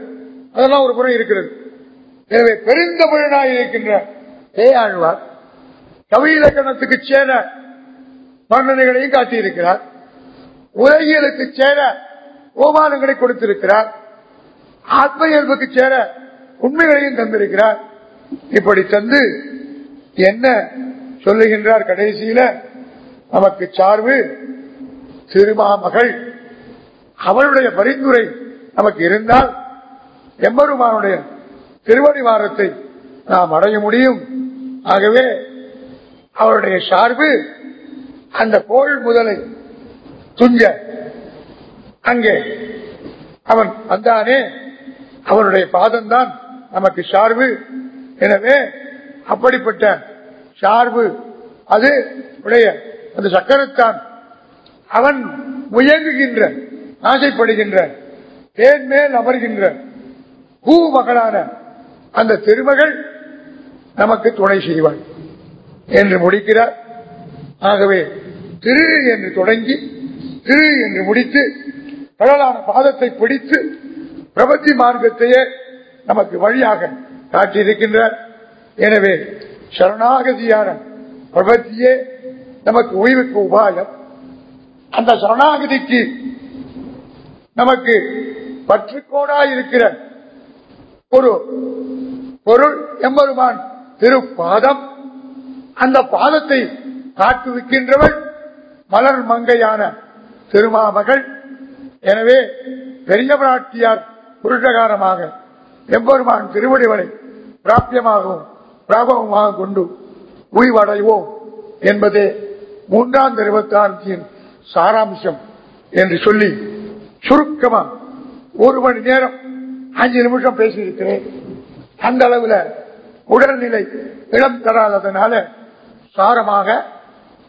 அதெல்லாம் ஒரு புறம் இருக்கிறது. எனவே பெருந்தமிழனாக இருக்கின்ற பேயாழ்வார் கவி இலக்கணத்துக்கு சேர வர்ணனைகளையும் காட்டியிருக்கிறார். உலகியலுக்கு சேர ஓமானங்களை கொடுத்திருக்கிறார். ஆத்ம இயல்புக்கு சேர உண்மைகளையும் தந்திருக்கிறார். இப்படி தந்து என்ன சொல்லுகின்றார் கடைசியில? நமக்கு சார்பு திருமாமகள். அவளுடைய பரிந்துரை நமக்கு இருந்தால் எம்பெருமானுடைய திருவடி வாரத்தை நாம் அடைய முடியும். ஆகவே அவருடைய சார்பு அந்த கோள் முதலை துஞ்ச. அங்கே அவன் வந்தானே அவனுடைய பாதம்தான் நமக்கு சார்பு. எனவே அப்படிப்பட்ட சார்பு அது உடைய அந்த சக்கரத்தான். அவன் முயங்குகின்ற ஆசைப்படுகின்ற தேன் மேல் அமர்கின்ற பூ மகளான அந்த திருமகள் நமக்கு துணை செய்வாள் என்று முடிக்கிறார். ஆகவே திரு என்று தொடங்கி திரு என்று முடித்து கடலான பாதத்தை பிடித்து பிரபத்தி மார்க்கத்தையே நமக்கு வழியாக காட்டியிருக்கின்றார். எனவே சரணாகதியான பிரபத்தியே நமக்கு உயிருக்கு உபாயம். அந்த சரணாகதிக்கு நமக்கு பற்றுக்கோடா இருக்கிற ஒரு பொருள் எம்பெருமான் திருப்பாதம். அந்த பாதத்தை காட்டுவிக்கின்றவள் மலர் மங்கையான திருமாமகள். எனவே பெரிய பிராட்டியார் புருஷகாரமாக எம்பெருமான் திருவடிவனை பிராபியமாகவும் பிராபகமாக கொண்டு உய்வடைவோம் என்பதே மூன்றாம் இருபத்தாந்தியின் சாராம்சம் என்று சொல்லி சுருக்கமாக ஒரு மணி நேரம் அஞ்சு நிமிஷம் பேசியிருக்கிறேன். அந்த அளவுல உடல்நிலை இடம் தராததனால சாரமாக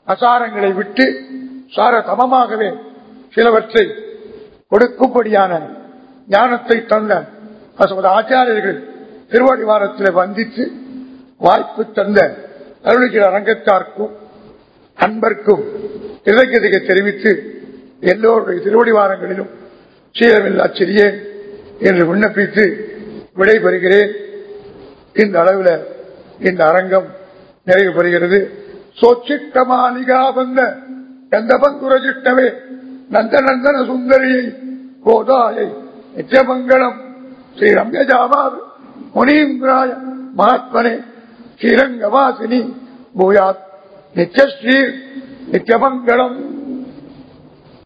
அசாரங்களை விட்டு சார சமமாகவே சிலவற்றை கொடுக்கும்படியான ஞானத்தை தந்த அசமது ஆச்சாரியர்கள் திருவடிவாரத்தில் வந்தித்து வாய்ப்பு தந்த அருள்கிற அரங்கத்தார்க்கும் அன்பர்க்கும் கிருதகதிகை தெரிவித்து எல்லோருடைய திருவடிவாரங்களிலும் சீரமில்லா சிறியேன் என்று விண்ணப்பித்து விடைபெறுகிறேன். இந்த அளவில் இந்த அரங்கம் நிறைவு பெறுகிறது சோச்சிட்டமாளிகா வந்த கந்தபந்துரஜிட்டவே நந்த நந்தன சுந்தரியை கோதாயை நித்தியமங்கலம் ஸ்ரீ ரம்யஜாமார் முனீந்திராய மகாத்மனே ஸ்ரீரங்கவாசினி பூயாத். நிச்சஸ்ரீ நித்தியமங்கலம்